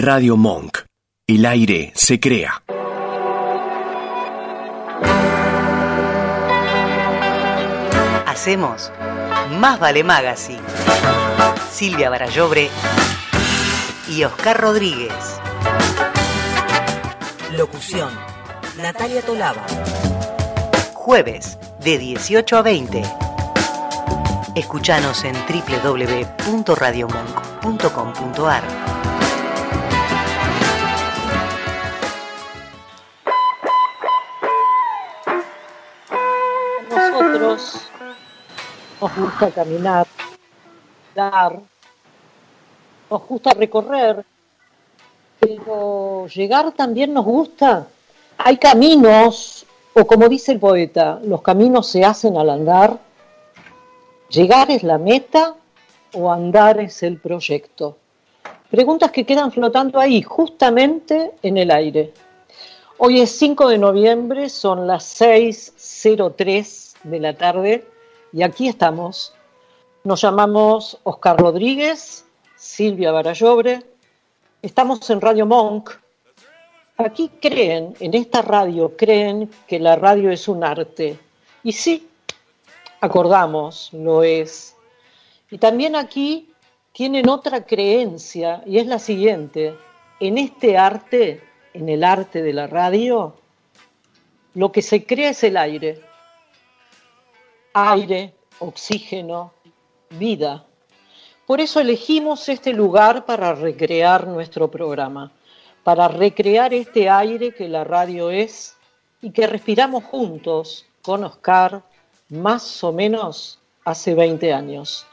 Radio Monk. El aire se crea. Hacemos Más Vale Magazine. Silvia Barallobre y Oscar Rodríguez. Locución. Natalia Tolaba. Jueves de 18 a 20. Escuchanos en www.radiomonk.com.ar. nos gusta caminar, dar, nos gusta recorrer, pero llegar también nos gusta. Hay caminos, o como dice el poeta, los caminos se hacen al andar. ¿Llegar es la meta o andar es el proyecto? Preguntas que quedan flotando ahí, justamente en el aire. Hoy es 5 de noviembre, son las 6.03 de la tarde y aquí estamos. Nos llamamos Oscar Rodríguez, Silvia Barallobre, estamos en Radio Monk. Aquí creen, en esta radio creen que la radio es un arte. Y sí, acordamos, lo es. Y también aquí tienen otra creencia y es la siguiente. En este arte, en el arte de la radio, lo que se crea es el aire. Aire, oxígeno, vida. Por eso elegimos este lugar para recrear nuestro programa, para recrear este aire que la radio es y que respiramos juntos con Oscar más o menos hace 20 años.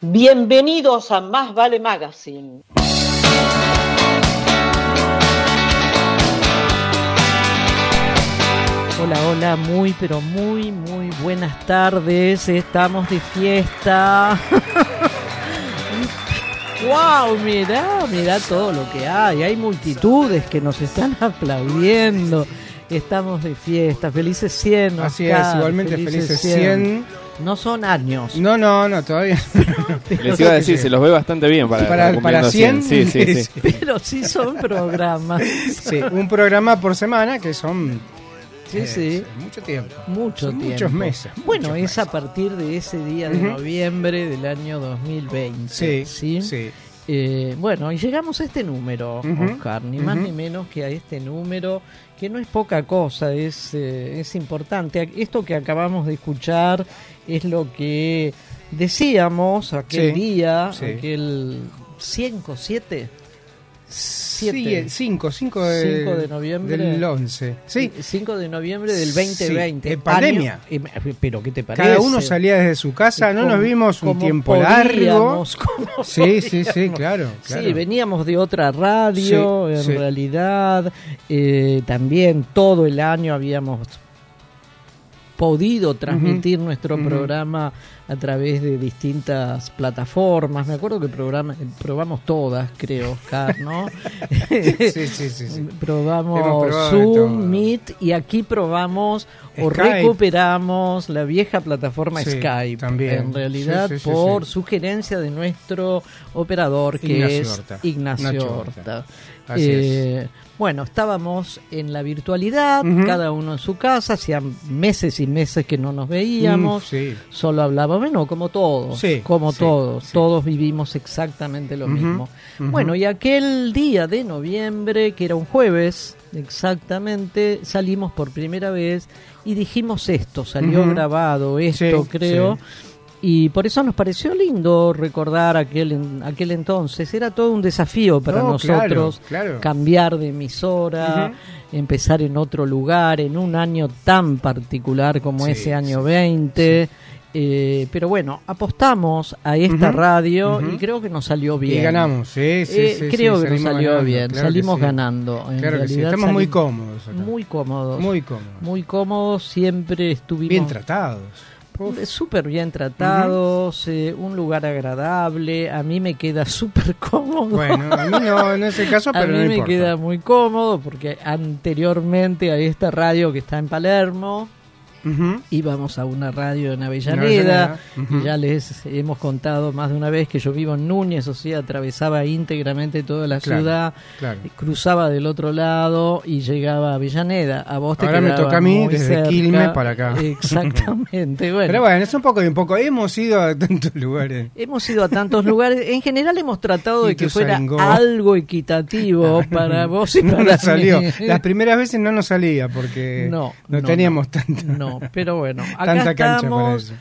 Bienvenidos a Más Vale Magazine. Hola, hola, muy, pero muy, muy buenas tardes. Estamos de fiesta. ¡Wow! Mirá, mirá todo lo que hay. Hay multitudes que nos están aplaudiendo. Estamos de fiesta. Felices 100. Así Oscar, es, igualmente felices 100. No son años. No, no, no, todavía. Les iba a decir, se los ve bastante bien para, Para- para 100, Sí, sí, sí. Pero sí son programas. Sí, un programa por semana que son Sí, sí. mucho tiempo. Mucho Son tiempo. muchos meses, Bueno, muchos es a partir de ese día de noviembre del año 2020. Sí, sí. Eh, bueno, y llegamos a este número, Oscar, ni más ni menos que a este número, que no es poca cosa, es, eh, es importante. Esto que acabamos de escuchar es lo que decíamos aquel Sí, día, sí. aquel 5, 7, Sí, 5, 5 de, 5 de noviembre. del 11. Sí, 5 de noviembre del 2020. Sí, en pandemia. Año- pero ¿qué te parece? cada uno salía desde su casa, no nos vimos un tiempo largo. Sí, sí, sí, claro, claro. Sí, veníamos de otra radio, Sí, en sí. realidad. eh, también todo el año habíamos podido transmitir nuestro programa a través de distintas plataformas. Me acuerdo que programa, probamos todas, creo, Oscar, ¿no? Sí, sí, sí, sí. Probamos. Zoom, Meet y aquí probamos o recuperamos la vieja plataforma Sí, Skype. también. En realidad, Sí, sí, sí, por sugerencia de nuestro operador que Ignacio es Horta. Ignacio Nacho Horta. Horta. Así Eh, Bueno, estábamos en la virtualidad, cada uno en su casa, hacían meses y meses que no nos veíamos, Mm, sí. solo hablábamos, bueno, como todos, Sí, como sí, todos, sí. todos vivimos exactamente lo mismo. Bueno, y aquel día de noviembre, que era un jueves, exactamente, salimos por primera vez y dijimos esto, salió grabado esto, Sí, creo. Y por eso nos pareció lindo recordar aquel, aquel entonces. Era todo un desafío para No, nosotros claro, claro. cambiar de emisora, empezar en otro lugar, en un año tan particular como Sí, ese año sí, 20. Eh, pero bueno, apostamos a esta radio y creo que nos salió bien. Y ganamos, sí, sí, Eh, sí, creo sí, que nos salió ganando, bien, claro salimos sí. ganando. En Claro que realidad estamos muy cómodos acá. Muy cómodos. Muy cómodos. Muy cómodos, siempre estuvimos Bien tratados. Súper bien tratados, eh, un lugar agradable, a mí me queda súper cómodo. Bueno, a mí no, no es el caso, a pero mí no me importa. queda muy cómodo porque anteriormente a esta radio que está en Palermo, Ujú. íbamos a una radio en Avellaneda, ujú. y ya les hemos contado más de una vez que yo vivo en Núñez, o sea, atravesaba íntegramente toda la Claro, ciudad, claro. cruzaba del otro lado y llegaba a Avellaneda. A vos te Ahora me toca a mí desde cerca. Quilmes para acá. Exactamente, bueno. Pero bueno, es un poco y un poco. Hemos ido a tantos lugares. Hemos ido a tantos lugares. En general hemos tratado de que fuera algo equitativo para vos y no para nos salió. mí. Las primeras veces no nos salía porque No, no, no, teníamos tanta, Pero bueno, acá tanta estamos.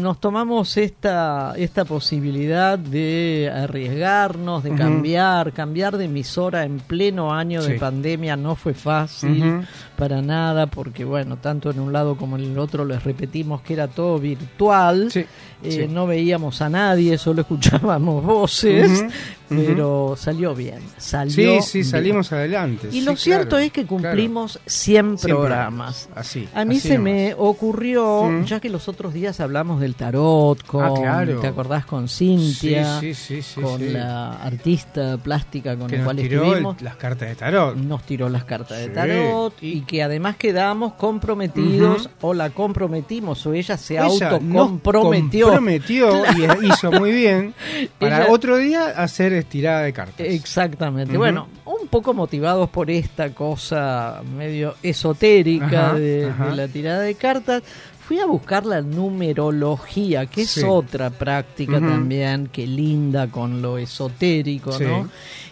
Nos tomamos esta, esta posibilidad de arriesgarnos, de cambiar, cambiar de emisora en pleno año de pandemia no fue fácil para nada, porque bueno, tanto en un lado como en el otro les repetimos que era todo virtual. Sí, Eh, sí. No veíamos a nadie, solo escuchábamos voces, pero salió bien. Salió Sí, sí, bien. salimos adelante. Y sí, lo cierto claro, es que claro. cumplimos 100 100 programas. Así. A mí así se nomás. me ocurrió, Mm. ya que los otros días hablamos del tarot, con, Ah, claro. ¿te acordás? Con Cintia, Sí, sí, sí, sí, con la artista plástica con que la cual tiró estuvimos. el- las cartas de tarot. Nos tiró las cartas de tarot y que además quedamos comprometidos o la comprometimos o ella se Ella autocomprometió. Comprometió y hizo muy bien para Ella- otro día hacer estirada de cartas. Exactamente. Bueno, un poco motivados por esta cosa medio esotérica Ajá, de, ajá. de la tirada de cartas, fui a buscar la numerología, que es otra práctica también, que linda con lo esotérico, Sí. ¿no?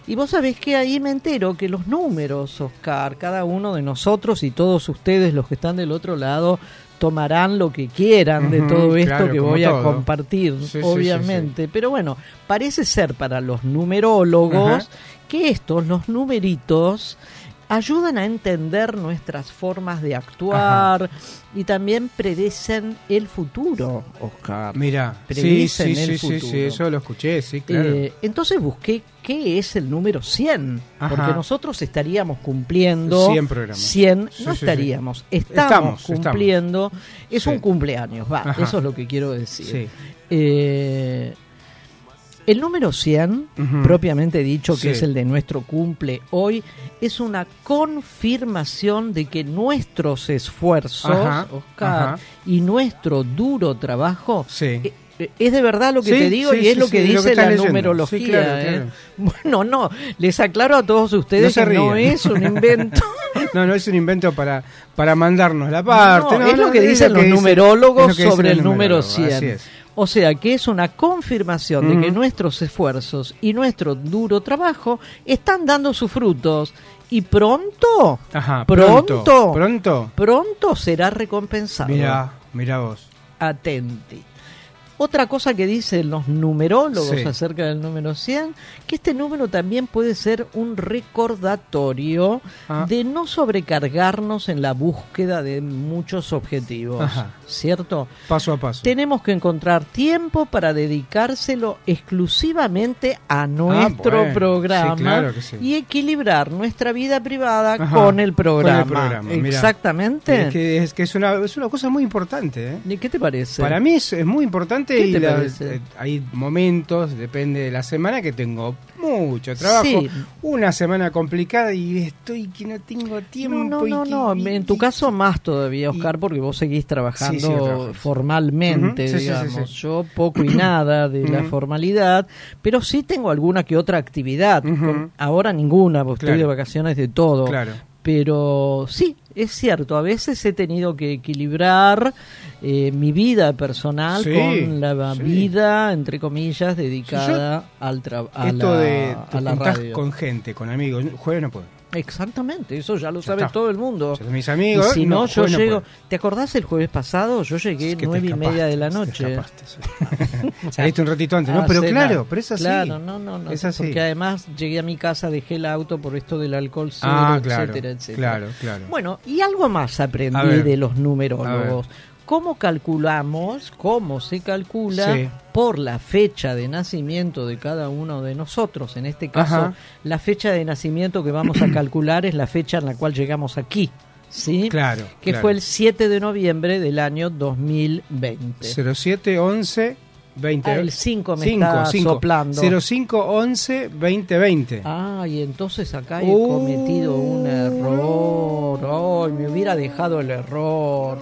Y vos sabés que ahí me entero que los números, Oscar, cada uno de nosotros y todos ustedes, los que están del otro lado, tomarán lo que quieran de todo esto claro, que voy a compartir, Sí, sí, sí, obviamente. Pero bueno, parece ser para los numerólogos que estos, los numeritos, ayudan a entender nuestras formas de actuar y también predicen el futuro, Oscar. Mira, sí, Predicen sí, el sí, sí, futuro. sí, eso lo escuché, sí, claro. Eh, entonces busqué qué es el número 100, Ajá. porque nosotros estaríamos cumpliendo 100 programas. 100, Sí, no sí, sí. estaríamos, estamos, Estamos, estamos. cumpliendo, es Sí. un cumpleaños, va, Ajá. eso es lo que quiero decir. Sí. Eh, el número 100, Ujú. propiamente dicho, que Sí. es el de nuestro cumple hoy, es una confirmación de que nuestros esfuerzos, Ajá, Oscar, ajá. y nuestro duro trabajo Sí. eh, eh, es de verdad lo que Sí, te digo sí, y es sí, lo que lo dice que la leyendo. numerología. Claro, ¿eh? claro. Bueno, no, les aclaro a todos ustedes No que no es un invento. No, no es un invento para, para mandarnos la parte. No, no, es lo que dicen los numerólogos sobre el número numerólogos, 100. O sea que es una confirmación de que nuestros esfuerzos y nuestro duro trabajo están dando sus frutos y pronto, Ajá, pronto, pronto. Pronto. pronto será recompensado. Mira, mira vos. atenti. Otra cosa que dicen los numerólogos Sí. acerca del número 100, que este número también puede ser un recordatorio Ah. de no sobrecargarnos en la búsqueda de muchos objetivos, Ajá. ¿cierto? Paso a paso. Tenemos que encontrar tiempo para dedicárselo exclusivamente a nuestro Ah, bueno. programa Sí, claro que sí. y equilibrar nuestra vida privada Ajá, con el programa. programa, mirá. Exactamente. Es que, es, que es, una, es una cosa muy importante. ¿eh? ¿Y qué te parece? Para mí es, es muy importante ¿Qué y eh, hay momentos, depende de la semana, que tengo mucho trabajo. Sí. Una semana complicada y estoy que no tengo tiempo. No, no, y no, que- no. y- En tu caso más todavía, Oscar, porque vos seguís trabajando Sí, formalmente, digamos. Yo poco y nada de la formalidad, pero sí tengo alguna que otra actividad. Ahora ninguna, porque estoy Claro. de vacaciones de todo. Claro. Pero sí, es cierto, a veces he tenido que equilibrar eh, mi vida personal Sí, con la sí. vida, entre comillas, dedicada al trabajo. Esto de te a la radio. con gente, con amigos. Jueves no puedo. Exactamente, eso ya lo Ya sabe está. todo el mundo. Mis amigos. Y si no, yo llego. puedo. ¿Te acordás el jueves pasado? Yo llegué Es que nueve y media de la te noche. escapaste, sí. Saliste un ratito antes, ¿no? Pero claro, pero es así. Claro, no, no, no. Es así. Porque además llegué a mi casa, dejé el auto por esto del alcohol cero, Ah, claro, etcétera, etcétera. claro, claro. Bueno, y algo más aprendí de los numerólogos. ¿Cómo calculamos, cómo se calcula Sí. por la fecha de nacimiento de cada uno de nosotros? En este caso, Ajá. la fecha de nacimiento que vamos a calcular es la fecha en la cual llegamos aquí. ¿Sí? Claro. que claro. fue el 7 de noviembre del año 2020. 07 11 20. Ah, el 5 me Cinco, está cinco. soplando. 05 11 2020. Ah, y entonces acá he Uh. cometido un error. Ay, me hubiera dejado el error.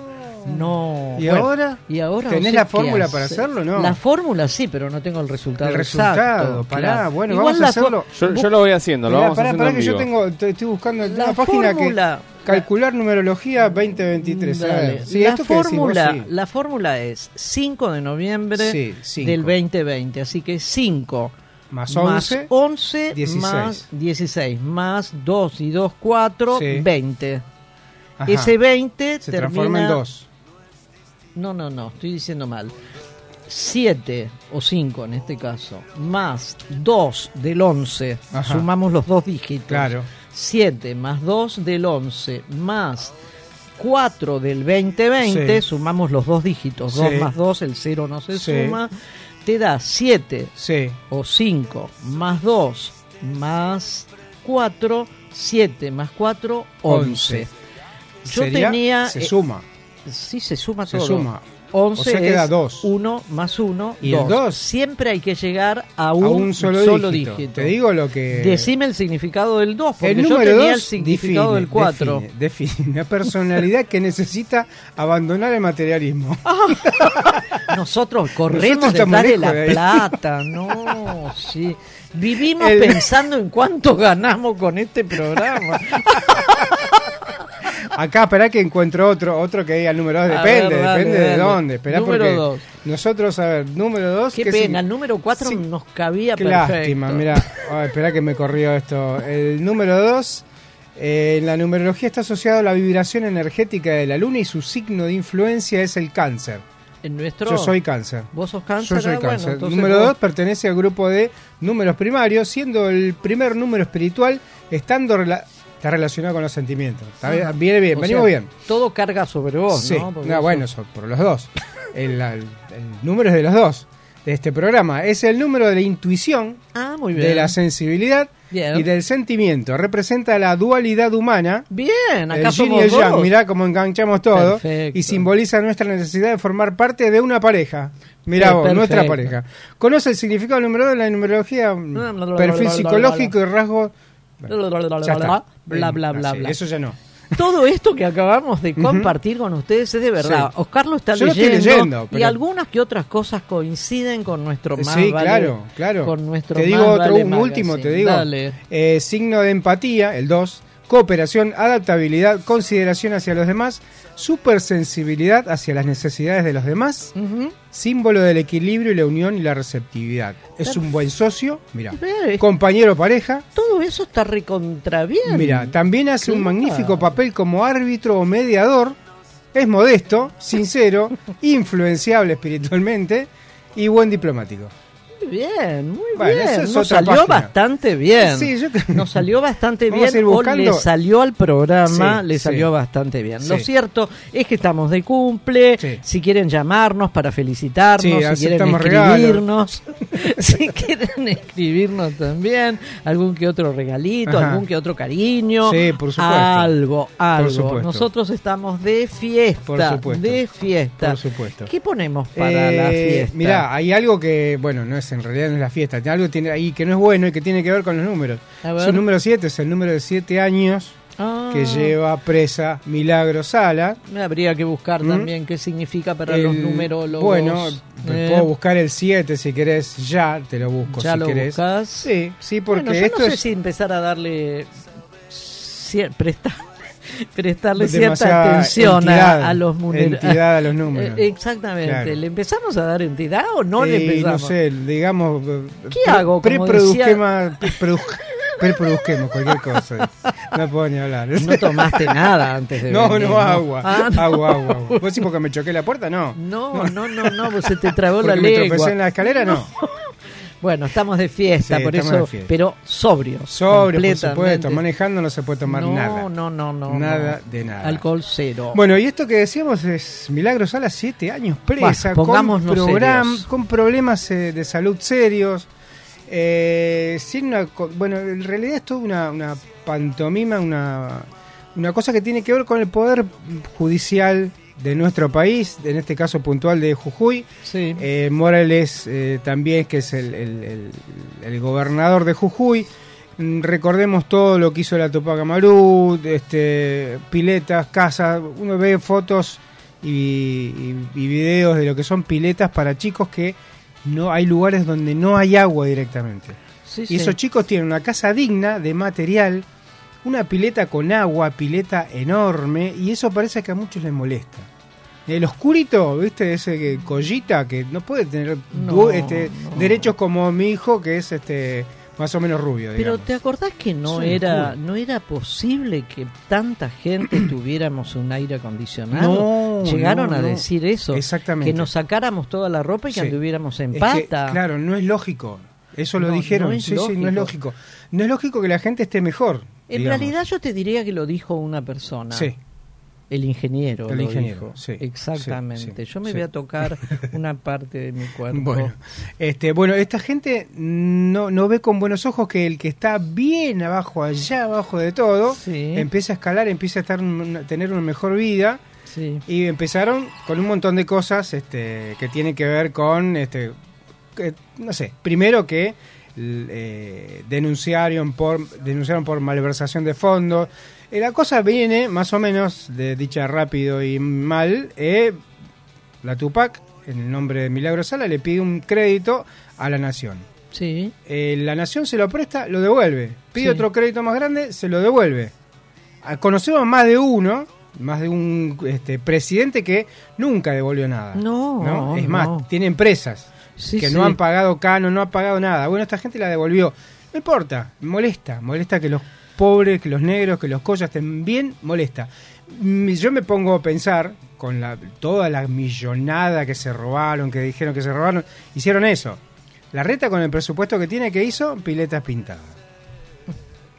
No. ¿Y bueno, ahora? ¿Y ahora? ¿Tenés no sé la fórmula para hacer. hacerlo, no? La fórmula sí, pero no tengo el resultado. El resultado, exacto, pará, claro. bueno, Igual vamos a hacerlo. Yo, yo lo voy haciendo, lo Mirá, vamos pará, haciendo pará que yo tengo, estoy estoy buscando La una página fórmula- que calcular numerología 2023. a ver. Dale. Sí, la, esto fórmula, sí. la fórmula es 5 de noviembre Sí, del 2020, así que 5 Más más 11, 11 16. más 16 más 2 y 2 4 Sí. 20. Ajá, Ese 20 se termina transforma en 2. No, no, no, estoy diciendo mal. 7 o 5 en este caso, más 2 del 11, Ajá. sumamos los dos dígitos. Claro. 7 más 2 del 11 más 4 del 2020, Sí. sumamos los dos dígitos, Sí. 2 más 2, el 0 no se Sí. suma, te da 7 Sí. o 5 más 2 más 4, 7 más 4, 11. Yo Sería- tenía... Se eh, suma. Sí, se suma Se todo. suma. 11 O sea, queda es dos. 1 más 1, Y el 2. dos. Siempre hay que llegar a A un, un solo, dígito. Te digo lo que. Decime el significado del 2, porque el yo número tenía 2 el significado del 4. Define, define una personalidad que necesita abandonar el materialismo. Nosotros corremos detrás de la de plata, no, sí. Vivimos El- pensando en cuánto ganamos con este programa. Acá, esperá que encuentro otro, otro que diga el número 2. A Depende, ver, dale, depende de dónde. Esperá Número porque dos. nosotros, a ver, número 2. Qué pena, el número 4 Sí. nos cabía Qué perfecto. lástima, mira. Ay, espera que me corrió esto. El número 2, en la numerología está asociado a la vibración energética de la luna y su signo de influencia es el cáncer. En nuestro... Yo soy cáncer. ¿Vos sos cáncer? Yo soy Ah, cáncer. número vos- 2 pertenece al grupo de números primarios, siendo el primer número espiritual, estando rela- está relacionado con los sentimientos. Está bien, viene bien, O venimos sea, bien. Todo carga sobre vos, Sí, ¿no? Bueno, son por los dos. El, el- el número es de los dos de este programa. Es el número de la intuición, Ah, muy bien. de la sensibilidad Bien. y del sentimiento. Representa la dualidad humana. Bien, acá el yin y somos el yang, mirá cómo enganchamos todo. Perfecto. Y simboliza nuestra necesidad de formar parte de una pareja. Mirá Sí, vos, nuestra pareja. Conoce el significado del número 2 de la numerología, bla, perfil psicológico y rasgos. Bla, bla, bla, bla, Eh. Eso ya no. Todo esto que acabamos de compartir con ustedes es de verdad. Sí. Oscar lo está leyendo, y algunas que otras cosas coinciden con nuestro más Sí, vale- claro, claro. con nuestro te digo otro, un último, te digo. Eh, signo de empatía, el 2. Cooperación, adaptabilidad, consideración hacia los demás, supersensibilidad hacia las necesidades de los demás, símbolo del equilibrio y la unión y la receptividad. Es un buen socio, mira. Compañero pareja, Todo eso está recontra bien. mira, también hace un magnífico papel como árbitro o mediador. Es modesto, sincero, influenciable espiritualmente y buen diplomático. Bien, muy Bueno, bien. es Nos salió página. bastante bien. Sí, yo Nos salió bastante bien o le salió al programa, Sí, le sí. salió bastante bien. Lo cierto es que estamos de cumple, si quieren llamarnos para felicitarnos, si quieren escribirnos, si quieren escribirnos también, algún que otro regalito, Ajá. algún que otro cariño, Sí, por supuesto. algo, algo. Nosotros estamos de fiesta, Por supuesto. de fiesta. Por supuesto. ¿Qué ponemos para Eh, la fiesta? Mirá, hay algo que, bueno, no es en realidad no es la fiesta, algo tiene ahí que no es bueno y que tiene que ver con los números. Su número 7 es el número de 7 años Ah. que lleva presa Milagro Sala. Me habría que buscar ¿Mm? también qué significa para El- los numerólogos. Bueno, Eh, puedo buscar el 7 si querés, ya te lo busco ya si lo querés. buscas. Sí, sí, porque bueno, yo esto no sé es si empezar a darle presta- prestarle cierta atención a, entidad, a los números. entidad a los números. Eh, Exactamente. Claro. ¿Le empezamos a dar entidad o no le empezamos? no sé, digamos. ¿Qué hago? Preproduzquemos, preprodu- preproduzquemos cualquier cosa. No puedo ni hablar. No tomaste nada antes de No, venir, no, agua. Ah, no. Agua, agua, agua. ¿Vos sí porque me choqué la puerta? No. No, no, no, no, pues se te trabó la Porque me lengua. tropecé en la escalera, no. Bueno, estamos de fiesta, Sí, por eso, fiesta. pero sobrios. Sobre, por supuesto. Manejando no se puede tomar no, nada. No, no, no. Nada no. de nada. Alcohol cero. Bueno, y esto que decíamos es Milagro Sala, siete años presa, con, program- con problemas eh, de salud serios. eh, sin una, bueno, en realidad es toda una, una pantomima, una, una cosa que tiene que ver con el poder judicial de nuestro país, en este caso puntual de Jujuy. sí. Eh, Morales eh, también, que es el, el- el- el gobernador de Jujuy. Mm, Recordemos todo lo que hizo la Tupac Amaru, este, piletas, casas. Uno ve fotos y, y- y videos de lo que son piletas para chicos que no hay lugares donde no hay agua directamente. Sí, Y sí. esos chicos tienen una casa digna de material, una pileta con agua, pileta enorme, y eso parece que a muchos les molesta. El oscurito, ¿viste? Ese que, collita que no puede tener No, este, no. derechos como mi hijo, que es este más o menos rubio. Pero. ¿te acordás que no era no era posible que tanta gente tuviéramos un aire acondicionado? No, Llegaron no, a no. decir eso. Exactamente. Que nos sacáramos toda la ropa y que Sí. anduviéramos en Es que, pata. claro, no es lógico. Eso lo dijeron. no es sí, sí, no es lógico. No es lógico que la gente esté mejor. En digamos. realidad yo te diría que lo dijo una persona. Sí. El ingeniero. El lo ingeniero, dijo. sí, Exactamente. sí, Yo me sí. voy a tocar una parte de mi cuerpo. Bueno, este, bueno, esta gente no, no ve con buenos ojos que el que está bien abajo, allá abajo de todo, Sí. empieza a escalar, empieza a estar, tener una mejor vida Sí. y empezaron con un montón de cosas este, que tienen que ver con, este, que, no sé, primero que eh, denunciaron por denunciaron por malversación de fondos. Eh, la cosa viene más o menos de dicha rápido y mal. eh, la Tupac, en el nombre de Milagro Sala, le pide un crédito a la nación. Sí. Eh, la nación se lo presta, lo devuelve. Pide Sí. otro crédito más grande, se lo devuelve. Ah, Conocemos más de uno, más de un este, presidente que nunca devolvió nada. No, Es más, no. tiene empresas Sí, que sí. no han pagado cano, no han pagado nada. Bueno, esta gente la devolvió. No importa, molesta, molesta que los pobres, que los negros, que los collas estén bien, molesta. Mm, Yo me pongo a pensar, con la, toda la millonada que se robaron, que dijeron que se robaron, hicieron eso. La reta con el presupuesto que tiene, que hizo? Piletas pintadas.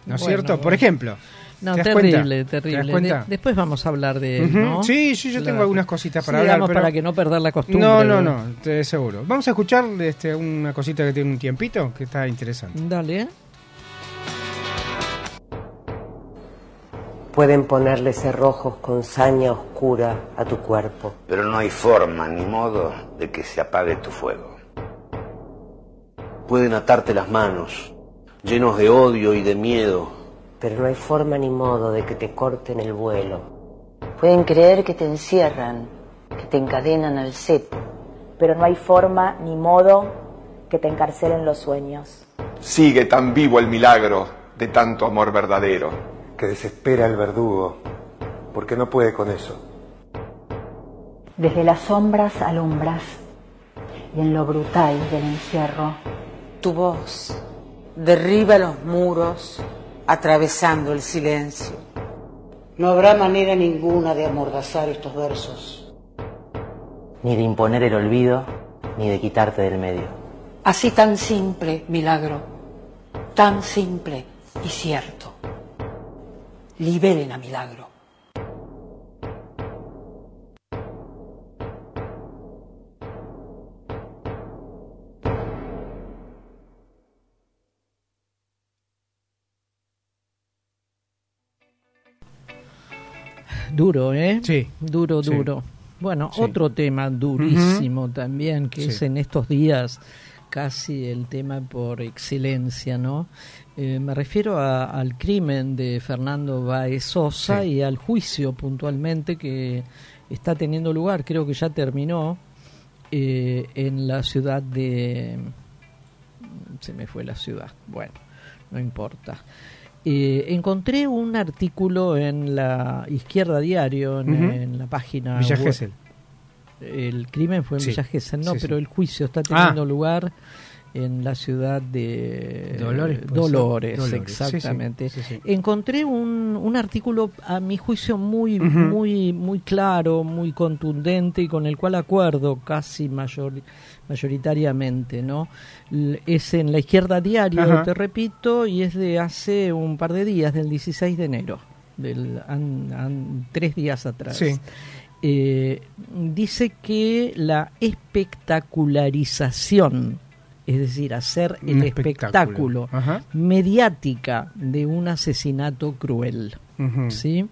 ¿No es Bueno, cierto? Por ejemplo. No, ¿te das terrible, terrible. De- después vamos a hablar de él. ¿no? Sí, sí, yo tengo algunas cositas para Sí, hablar. digamos, pero- para que no perder la costumbre. No, no, ¿no? no, te seguro. Vamos a escuchar este, una cosita que tiene un tiempito, que está interesante. Dale. Pueden ponerle cerrojos con saña oscura a tu cuerpo. Pero no hay forma ni modo de que se apague tu fuego. Pueden atarte las manos, llenos de odio y de miedo. Pero no hay forma ni modo de que te corten el vuelo. Pueden creer que te encierran, que te encadenan al cepo. pero no hay forma ni modo que te encarcelen los sueños. Sigue tan vivo el milagro de tanto amor verdadero. Que desespera el verdugo, porque no puede con eso. Desde las sombras alumbras y en lo brutal del encierro. Tu voz derriba los muros atravesando el silencio. No habrá manera ninguna de amordazar estos versos. Ni de imponer el olvido, ni de quitarte del medio. Así tan simple, milagro. Tan simple y cierto. Liberen a milagro. Duro, ¿eh? Sí. Duro, Sí. duro. Bueno, Sí. otro tema durísimo también, que Sí. es en estos días casi el tema por excelencia, ¿no? Eh, me refiero a- al crimen de Fernando Baez Sosa y al juicio puntualmente que está teniendo lugar, creo que ya terminó, eh, en la ciudad de... Se me fue la ciudad, bueno, no importa. Eh, encontré un artículo en la Izquierda Diario, en, la página Villa web. Gesell. El crimen fue en Sí, Villa Gesell, no, sí, pero el juicio está teniendo Ah. lugar en la ciudad de Dolores. Dolores, Dolores, sí, sí, exactamente. sí, sí. Encontré un, un artículo a mi juicio muy muy muy claro, muy contundente y con el cual acuerdo casi mayor, mayoritariamente, ¿no? Es en la Izquierda Diario, Ajá. te repito, y es de hace un par de días, del 16 de enero, del an- an- tres días atrás. Eh, dice que la espectacularización, es decir, hacer el espectáculo, espectáculo. Mediática de un asesinato cruel. ¿sí?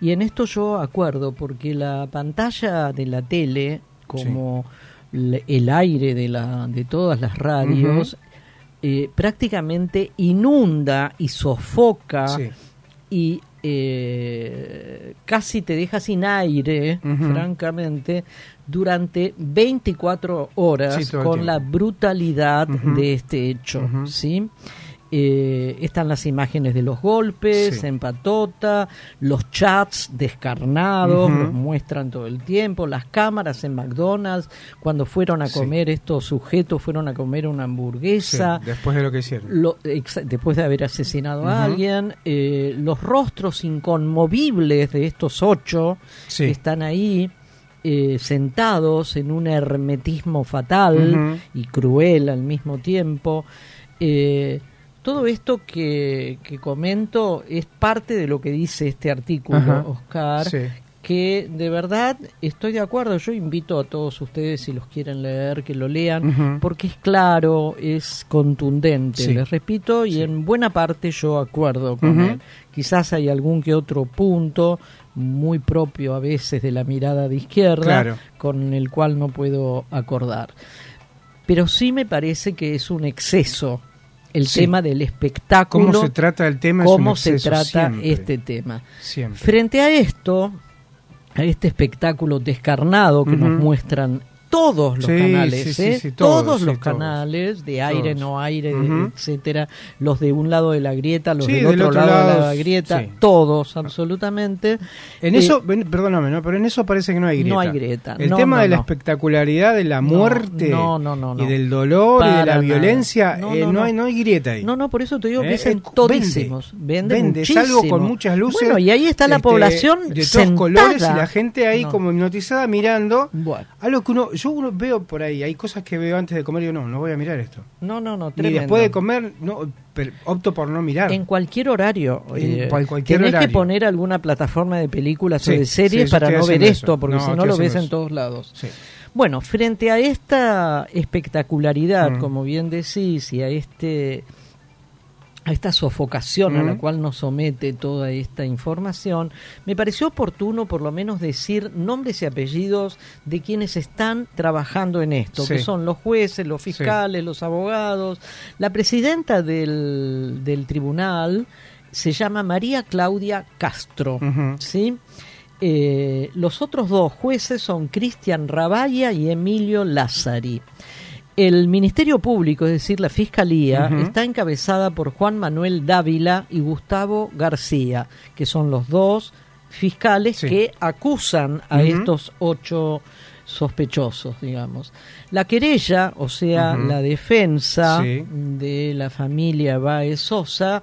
Y en esto yo acuerdo, porque la pantalla de la tele, como el aire de, la, de todas las radios, eh, prácticamente inunda y sofoca Sí. y eh, casi te deja sin aire, francamente, durante 24 horas con la brutalidad de este hecho, ¿sí? Eh, están las imágenes de los golpes en patota, los chats descarnados, los muestran todo el tiempo, las cámaras en McDonald's, cuando fueron a comer estos sujetos, fueron a comer una hamburguesa. después de lo que hicieron. después de haber asesinado a alguien, eh, los rostros inconmovibles de estos ocho que están ahí. Eh, sentados en un hermetismo fatal y cruel al mismo tiempo. Eh, todo esto que, comento es parte de lo que dice este artículo, Oscar, que de verdad estoy de acuerdo. Yo invito a todos ustedes, si los quieren leer, que lo lean, porque es claro, es contundente, les repito, y en buena parte yo acuerdo con él. Quizás hay algún que otro punto muy propio a veces de la mirada de izquierda, con el cual no puedo acordar. Pero sí me parece que es un exceso el tema del espectáculo. ¿Cómo se trata el tema? ¿Cómo se trata este tema? Frente a esto, a este espectáculo descarnado que nos muestran todos los canales, ¿eh? todos, los canales de aire, no aire, etcétera, los de un lado de la grieta, los del, otro, lado, de la grieta, todos absolutamente. En eso, eh, perdóname, ¿no? pero en eso parece que no hay grieta. No hay grieta. El tema de la espectacularidad de la muerte y del dolor y de la violencia, eh, no, hay, no hay grieta ahí. No, no, por eso te digo que es todísimos. Vende, vende, es algo con muchas luces. Bueno, y ahí está la este, población de todos colores y la gente ahí como hipnotizada mirando. Algo que uno yo veo por ahí, hay cosas que veo antes de comer y digo, no, no voy a mirar esto. No, no, no, tremendo. Y después de comer, no, opto por no mirar. En cualquier horario. en cualquier tenés que poner alguna plataforma de películas o de series para no ver esto, porque si no lo ves en todos lados. Bueno, frente a esta espectacularidad, mm. como bien decís, y a este a esta sofocación a la cual nos somete toda esta información, me pareció oportuno por lo menos decir nombres y apellidos de quienes están trabajando en esto, que son los jueces, los fiscales, los abogados. La presidenta del, del, tribunal se llama María Claudia Castro, ¿sí? Eh, los otros dos jueces son Cristian Raballa y Emilio Lázari. El Ministerio Público, es decir, la Fiscalía, está encabezada por Juan Manuel Dávila y Gustavo García, que son los dos fiscales que acusan a estos ocho sospechosos, digamos. La querella, o sea, la defensa de la familia Baez Sosa,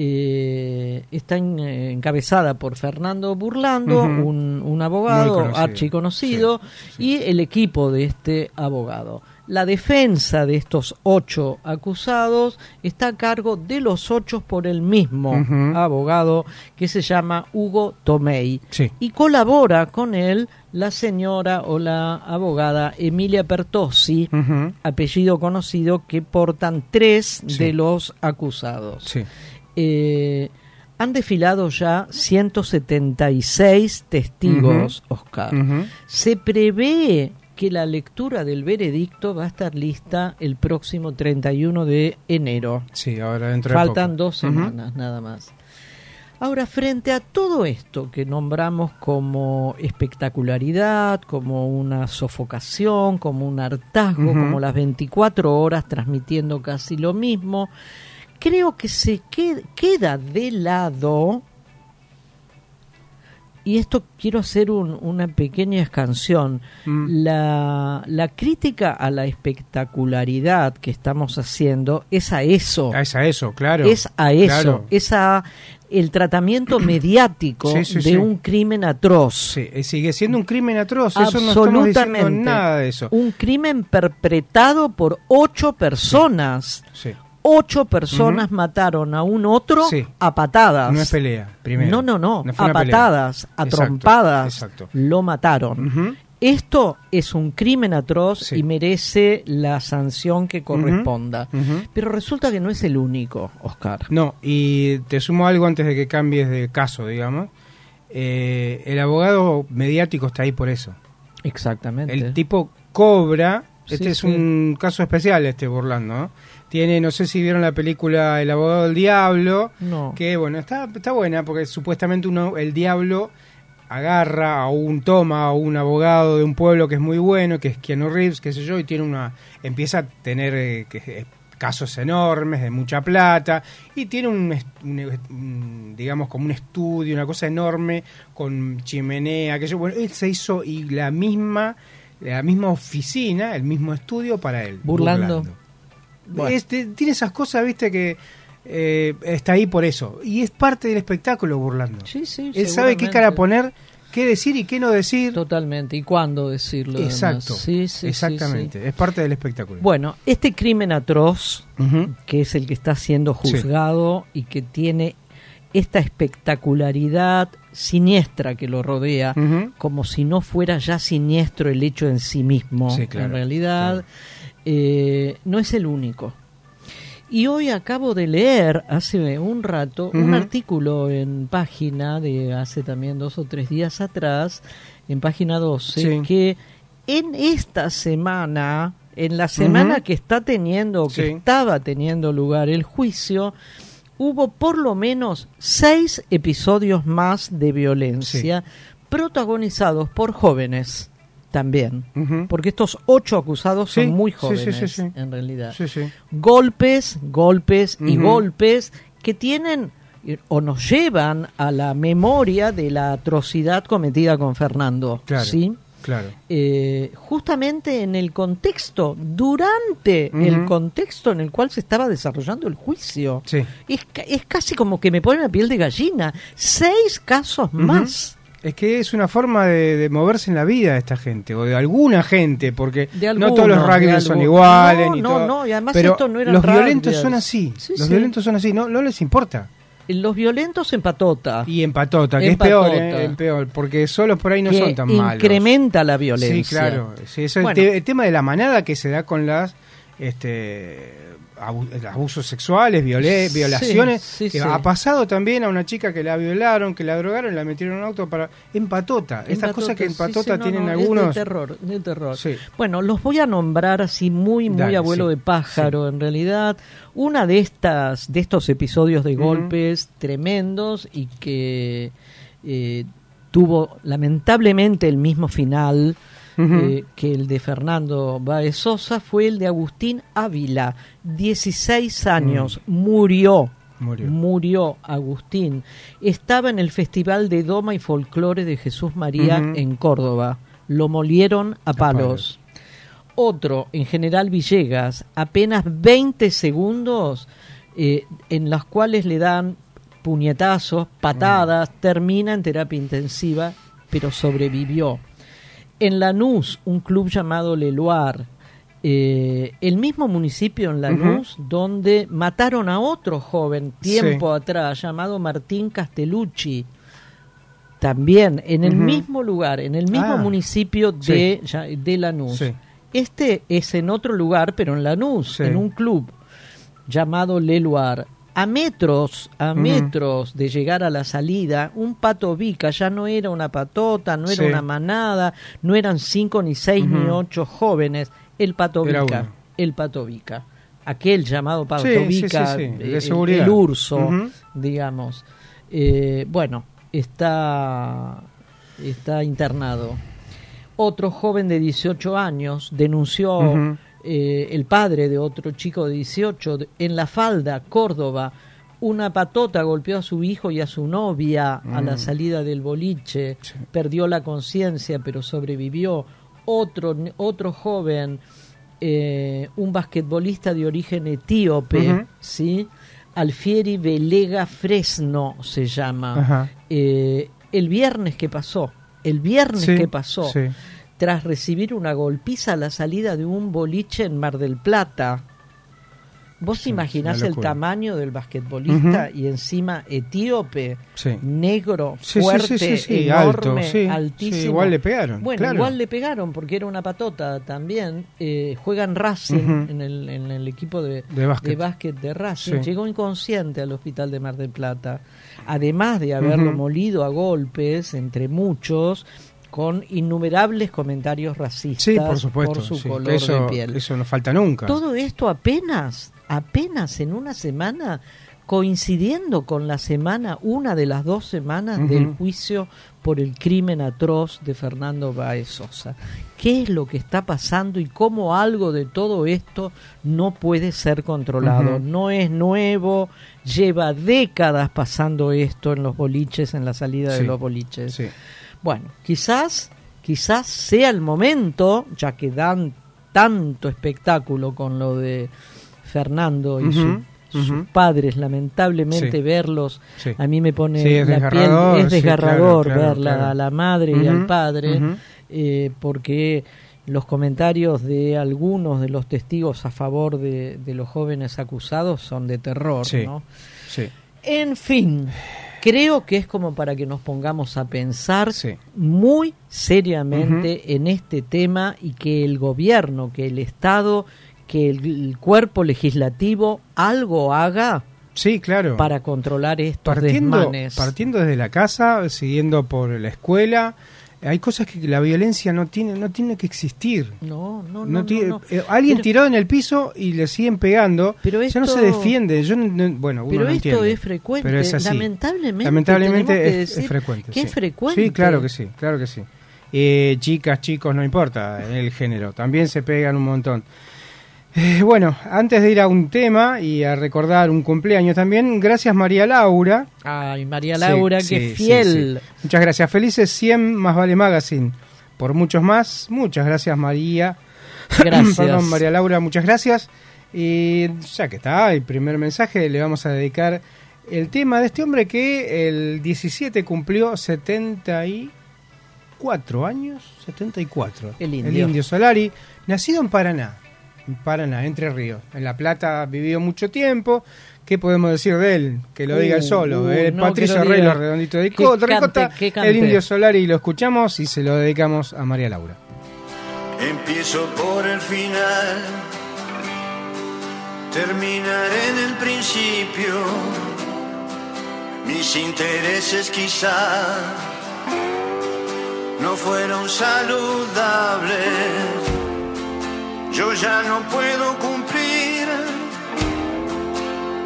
eh, está encabezada por Fernando Burlando, un, abogado archiconocido, y el equipo de este abogado. La defensa de estos ocho acusados está a cargo de los ocho por el mismo abogado que se llama Hugo Tomei. Y colabora con él la señora o la abogada Emilia Pertossi, apellido conocido, que portan tres de los acusados. Eh, han desfilado ya 176 testigos, Oscar. Se prevé que la lectura del veredicto va a estar lista el próximo 31 de enero. Sí, ahora dentro Faltan dos semanas nada más. Ahora, frente a todo esto que nombramos como espectacularidad, como una sofocación, como un hartazgo, como las 24 horas transmitiendo casi lo mismo, creo que se queda de lado y esto quiero hacer una pequeña escansión. Mm. La, la, crítica a la espectacularidad que estamos haciendo es a eso. Es a eso, claro. Es a eso. Es a el tratamiento mediático de un crimen atroz. Sí, eh, sigue siendo un crimen atroz. Eso no estamos diciendo nada de eso. Un crimen perpetrado por ocho personas. Ocho personas mataron a un otro a patadas. No es pelea, primero. No, no, no, a patadas, a trompadas, lo mataron. Esto es un crimen atroz y merece la sanción que corresponda. Pero resulta que no es el único, Oscar. No, y te sumo algo antes de que cambies de caso, digamos. Eh, el abogado mediático está ahí por eso. Exactamente. El tipo cobra, este es un caso especial, este Burlando, ¿no? Tiene, no sé si vieron la película El abogado del diablo, No. que bueno, está, está buena porque supuestamente uno, el diablo agarra a un toma a un abogado de un pueblo que es muy bueno, que es Keanu Reeves, qué sé yo, y tiene una empieza a tener eh, que, eh, casos enormes de mucha plata y tiene un, un, digamos como un estudio, una cosa enorme con chimenea, que yo, bueno, él se hizo y la misma la misma oficina, el mismo estudio para él. Burlando. Bueno. Este, tiene esas cosas, viste, que eh, está ahí por eso. Y es parte del espectáculo burlando. Sí, sí, Él sabe qué cara poner, qué decir y qué no decir. Totalmente. ¿Y cuándo decirlo? Exacto. Sí, sí, Exactamente. sí. Es parte del espectáculo. Bueno, este crimen atroz, que es el que está siendo juzgado y que tiene esta espectacularidad siniestra que lo rodea, como si no fuera ya siniestro el hecho en sí mismo. Sí, claro, en realidad, eh, no es el único. Y hoy acabo de leer hace un rato un artículo en página de hace también dos o tres días atrás, en página 12, Sí. que en esta semana, en la semana que está teniendo, que Sí. estaba teniendo lugar el juicio, hubo por lo menos seis episodios más de violencia protagonizados por jóvenes también. Porque estos ocho acusados Sí, son muy jóvenes, sí, sí. en realidad. Sí, sí. Golpes, golpes y golpes que tienen o nos llevan a la memoria de la atrocidad cometida con Fernando. Claro. ¿sí? Claro. Eh, justamente en el contexto, durante el contexto en el cual se estaba desarrollando el juicio. Sí. Es, es casi como que me pone la piel de gallina. Seis casos más. Es que es una forma de, de moverse en la vida de esta gente, o de alguna gente, porque no todos los rugby son iguales. No, ni no, todo. no, y además pero esto no eran los violentos rugbyers. son así. Sí, los sí. violentos son así, no, no les importa. Los violentos en patota. Y en patota, que En es peor, eh, peor, porque solos por ahí no que son tan malos. incrementa la violencia. Sí, claro. Sí, eso es Bueno. el, te- el tema de la manada que se da con las este abusos sexuales, violaciones. sí, que sí. Ha pasado también a una chica que la violaron, que la drogaron, la metieron en un auto para en patota. En Estas cosas que en patota tienen no, algunos. de terror, de terror. Sí. Bueno, los voy a nombrar así muy, muy Dale, abuelo de pájaro. En realidad, una de estas, de estos episodios de golpes tremendos y que eh, tuvo lamentablemente el mismo final. Eh, que el de Fernando Baez Sosa fue el de Agustín Ávila, 16 años, murió Mm. Murió. murió Agustín. Estaba en el Festival de Doma y Folclore de Jesús María en Córdoba. Lo molieron a palos. palos. Otro, en General Villegas, apenas 20 segundos eh, en los cuales le dan puñetazos, patadas, termina en terapia intensiva, pero sobrevivió. En Lanús, un club llamado Leloir, eh, el mismo municipio en Lanús, donde mataron a otro joven tiempo atrás llamado Martín Castellucci. También en el mismo lugar, en el mismo Ah, municipio de, ya- de Lanús. Sí. Este es en otro lugar, pero en Lanús, en un club llamado Leloir. A metros, a metros de llegar a la salida, un pato vica ya no era una patota, no era Sí. una manada, no eran cinco ni seis ni ocho jóvenes, el pato Era vica, uno. el pato vica, aquel llamado pato Sí, vica, sí, de eh, seguridad. el urso, digamos. Eh, bueno, está, está internado. Otro joven de 18 años denunció. Eh, el padre de otro chico de 18 de- en La Falda, Córdoba. Una patota golpeó a su hijo y a su novia a la Mm. salida del boliche. Perdió la conciencia, pero sobrevivió. Otro, otro joven, eh, un basquetbolista de origen etíope. ¿sí? Alfieri Velega Fresno se llama. Eh, el viernes que pasó, el viernes Sí, que pasó, sí. Tras recibir una golpiza a la salida de un boliche en Mar del Plata. ¿Vos imaginás el tamaño del basquetbolista y encima etíope, Sí. negro, Sí, fuerte, enorme, alto, altísimo? sí, igual le pegaron, Bueno, claro. igual le pegaron porque era una patota también. Eh, juega en Racing, en, el, en el equipo de, De básquet. básquet de Racing. Llegó inconsciente al hospital de Mar del Plata. Además de haberlo molido a golpes, entre muchos, con innumerables comentarios racistas Sí, por supuesto. por su sí, color eso, de piel. eso no falta nunca. Todo esto apenas, apenas en una semana, coincidiendo con la semana, una de las dos semanas del juicio por el crimen atroz de Fernando Baez Sosa. ¿Qué es lo que está pasando y cómo algo de todo esto no puede ser controlado? No es nuevo, lleva décadas pasando esto en los boliches, en la salida de los boliches. sí. Bueno, quizás, quizás sea el momento, ya que dan tanto espectáculo con lo de Fernando y su- sus padres, lamentablemente Sí. verlos, Sí. a mí me pone Sí, es la desgarrador, piel, es desgarrador claro, claro, ver claro. a la madre y al padre, eh, porque los comentarios de algunos de los testigos a favor de, de los jóvenes acusados son de terror, ¿no? sí. En fin, creo que es como para que nos pongamos a pensar muy seriamente en este tema y que el gobierno, que el Estado, que el, el cuerpo legislativo algo haga Sí, claro. para controlar estos partiendo, desmanes. partiendo desde la casa, siguiendo por la escuela, hay cosas que la violencia no tiene, no tiene que existir. No, no, no. Tiene- no. eh, alguien Pero- tiró en el piso y le siguen pegando. Pero ya no esto- se defiende. Yo no- no- bueno, uno Pero esto entiende, es frecuente. Pero es así. Lamentablemente, Lamentablemente es, frecuente. que sí. es frecuente. Sí, claro que sí, claro que sí. Eh, chicas, chicos, no importa el género. También se pegan un montón. Eh, bueno, antes de ir a un tema y a recordar un cumpleaños también, gracias María Laura. Ay, María Laura, sí, qué sí, fiel. sí. Muchas gracias. Felices 100 Más Vale Magazine. Por muchos más. Muchas gracias, María. Gracias. Perdón, María Laura, muchas gracias. Y ya que está, el primer mensaje, le vamos a dedicar el tema de este hombre que el 17 cumplió 74 años. 74. El indio. El indio Solari, nacido en Paraná. Paraná, Entre Ríos. En La Plata vivió mucho tiempo. ¿Qué podemos decir de él? Que lo diga él Uh, solo. uh, Eh, no, Patricio Rey, los redonditos de Que Co- de cante, Ricota, el indio Solari, lo escuchamos y se lo dedicamos a María Laura. Empiezo por el final, terminaré en el principio. Mis intereses quizá no fueron saludables. Yo ya no puedo cumplir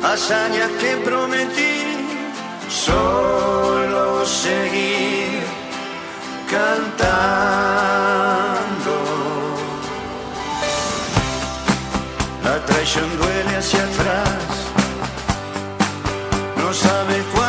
hazañas que prometí, solo seguir cantando. La traición duele hacia atrás, no sabes cuándo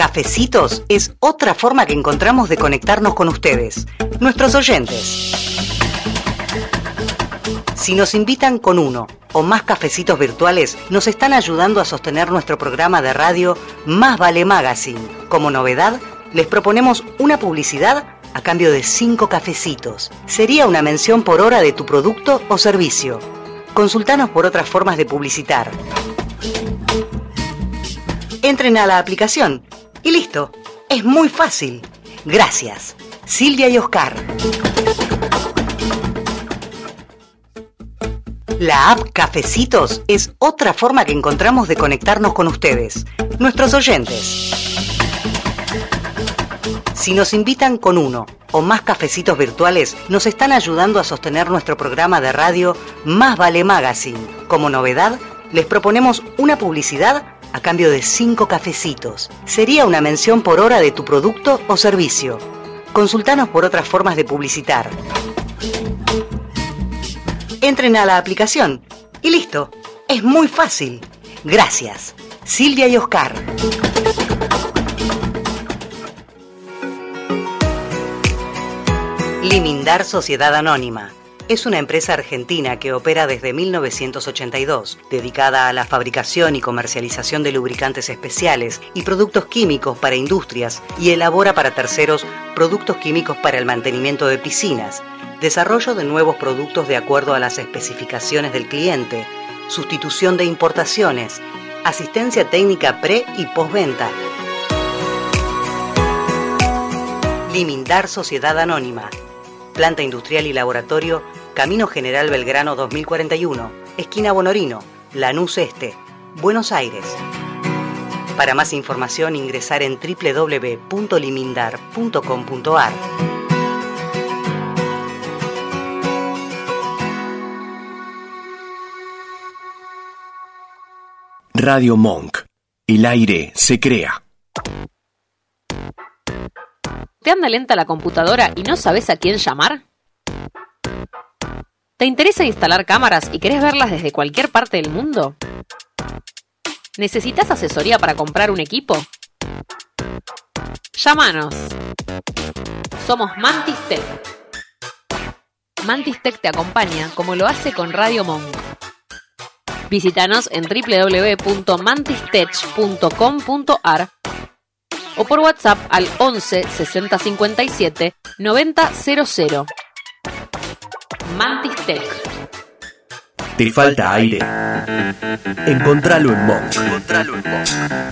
Cafecitos es otra forma que encontramos de conectarnos con ustedes, nuestros oyentes. Si nos invitan con uno o más cafecitos virtuales, nos están ayudando a sostener nuestro programa de radio Más Vale Magazine. Como novedad, les proponemos una publicidad a cambio de cinco cafecitos. Sería una mención por hora de tu producto o servicio. Consultanos por otras formas de publicitar. Entren a la aplicación y listo. Es muy fácil. Gracias. Silvia y Oscar. La app Cafecitos es otra forma que encontramos de conectarnos con ustedes, nuestros oyentes. Si nos invitan con uno o más cafecitos virtuales, nos están ayudando a sostener nuestro programa de radio Más Vale Magazine. Como novedad, les proponemos una publicidad a cambio de cinco cafecitos. Sería una mención por hora de tu producto o servicio. Consultanos por otras formas de publicitar. Entren a la aplicación y listo. Es muy fácil. Gracias. Silvia y Oscar. Limindar Sociedad Anónima. Es una empresa argentina que opera desde 1982, dedicada a la fabricación y comercialización de lubricantes especiales y productos químicos para industrias y elabora para terceros productos químicos para el mantenimiento de piscinas, desarrollo de nuevos productos de acuerdo a las especificaciones del cliente, sustitución de importaciones, asistencia técnica pre y postventa. Limindar Sociedad Anónima. Planta industrial y laboratorio, Camino General Belgrano 2041, esquina Bonorino, Lanús Este, Buenos Aires. Para más información ingresar en www.limindar.com.ar. Radio Monk. El aire se crea. ¿Te anda lenta la computadora y no sabes a quién llamar? ¿Te interesa instalar cámaras y querés verlas desde cualquier parte del mundo? ¿Necesitas asesoría para comprar un equipo? Llámanos. Somos Mantis Tech. Mantis Tech te acompaña como lo hace con Radio Monk. Visítanos en www.mantistech.com.ar o por WhatsApp al 11 60 57 90 00. Mantis Tech. ¿Te falta aire? Encontralo en Monk.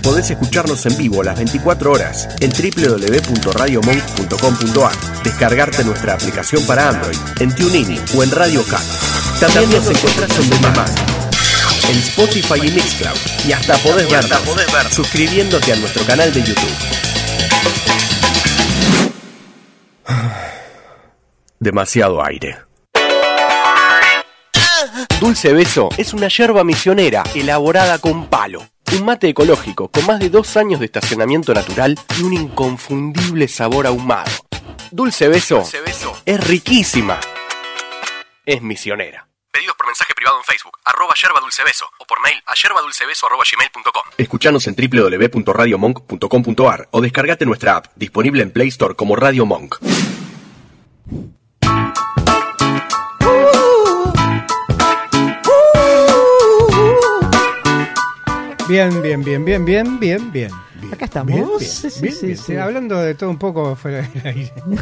Podés escucharnos en vivo las 24 horas en www.radiomonk.com.ar, descargarte nuestra aplicación para Android, en TuneIn o en Radio Cat. También nos encontrás en Demand, en Spotify y Mixcloud, y hasta podés vernos suscribiéndote a nuestro canal de YouTube. Demasiado aire. Dulce Beso es una yerba misionera elaborada con palo. Un mate ecológico con más de dos años de estacionamiento natural y un inconfundible sabor ahumado. Dulce Beso, es riquísima. Es misionera. Pedidos por mensaje privado en Facebook, arroba yerba dulce beso, o por mail a yerbadulcebeso arroba gmail.com. Escuchanos en www.radiomonk.com.ar o descargate nuestra app, disponible en Play Store como Radio Monk. Bien, bien, bien, bien, bien, bien, bien. Acá estamos. Bien, bien, Sí, sí, bien, sí, bien. sí. Hablando de todo un poco fuera del aire.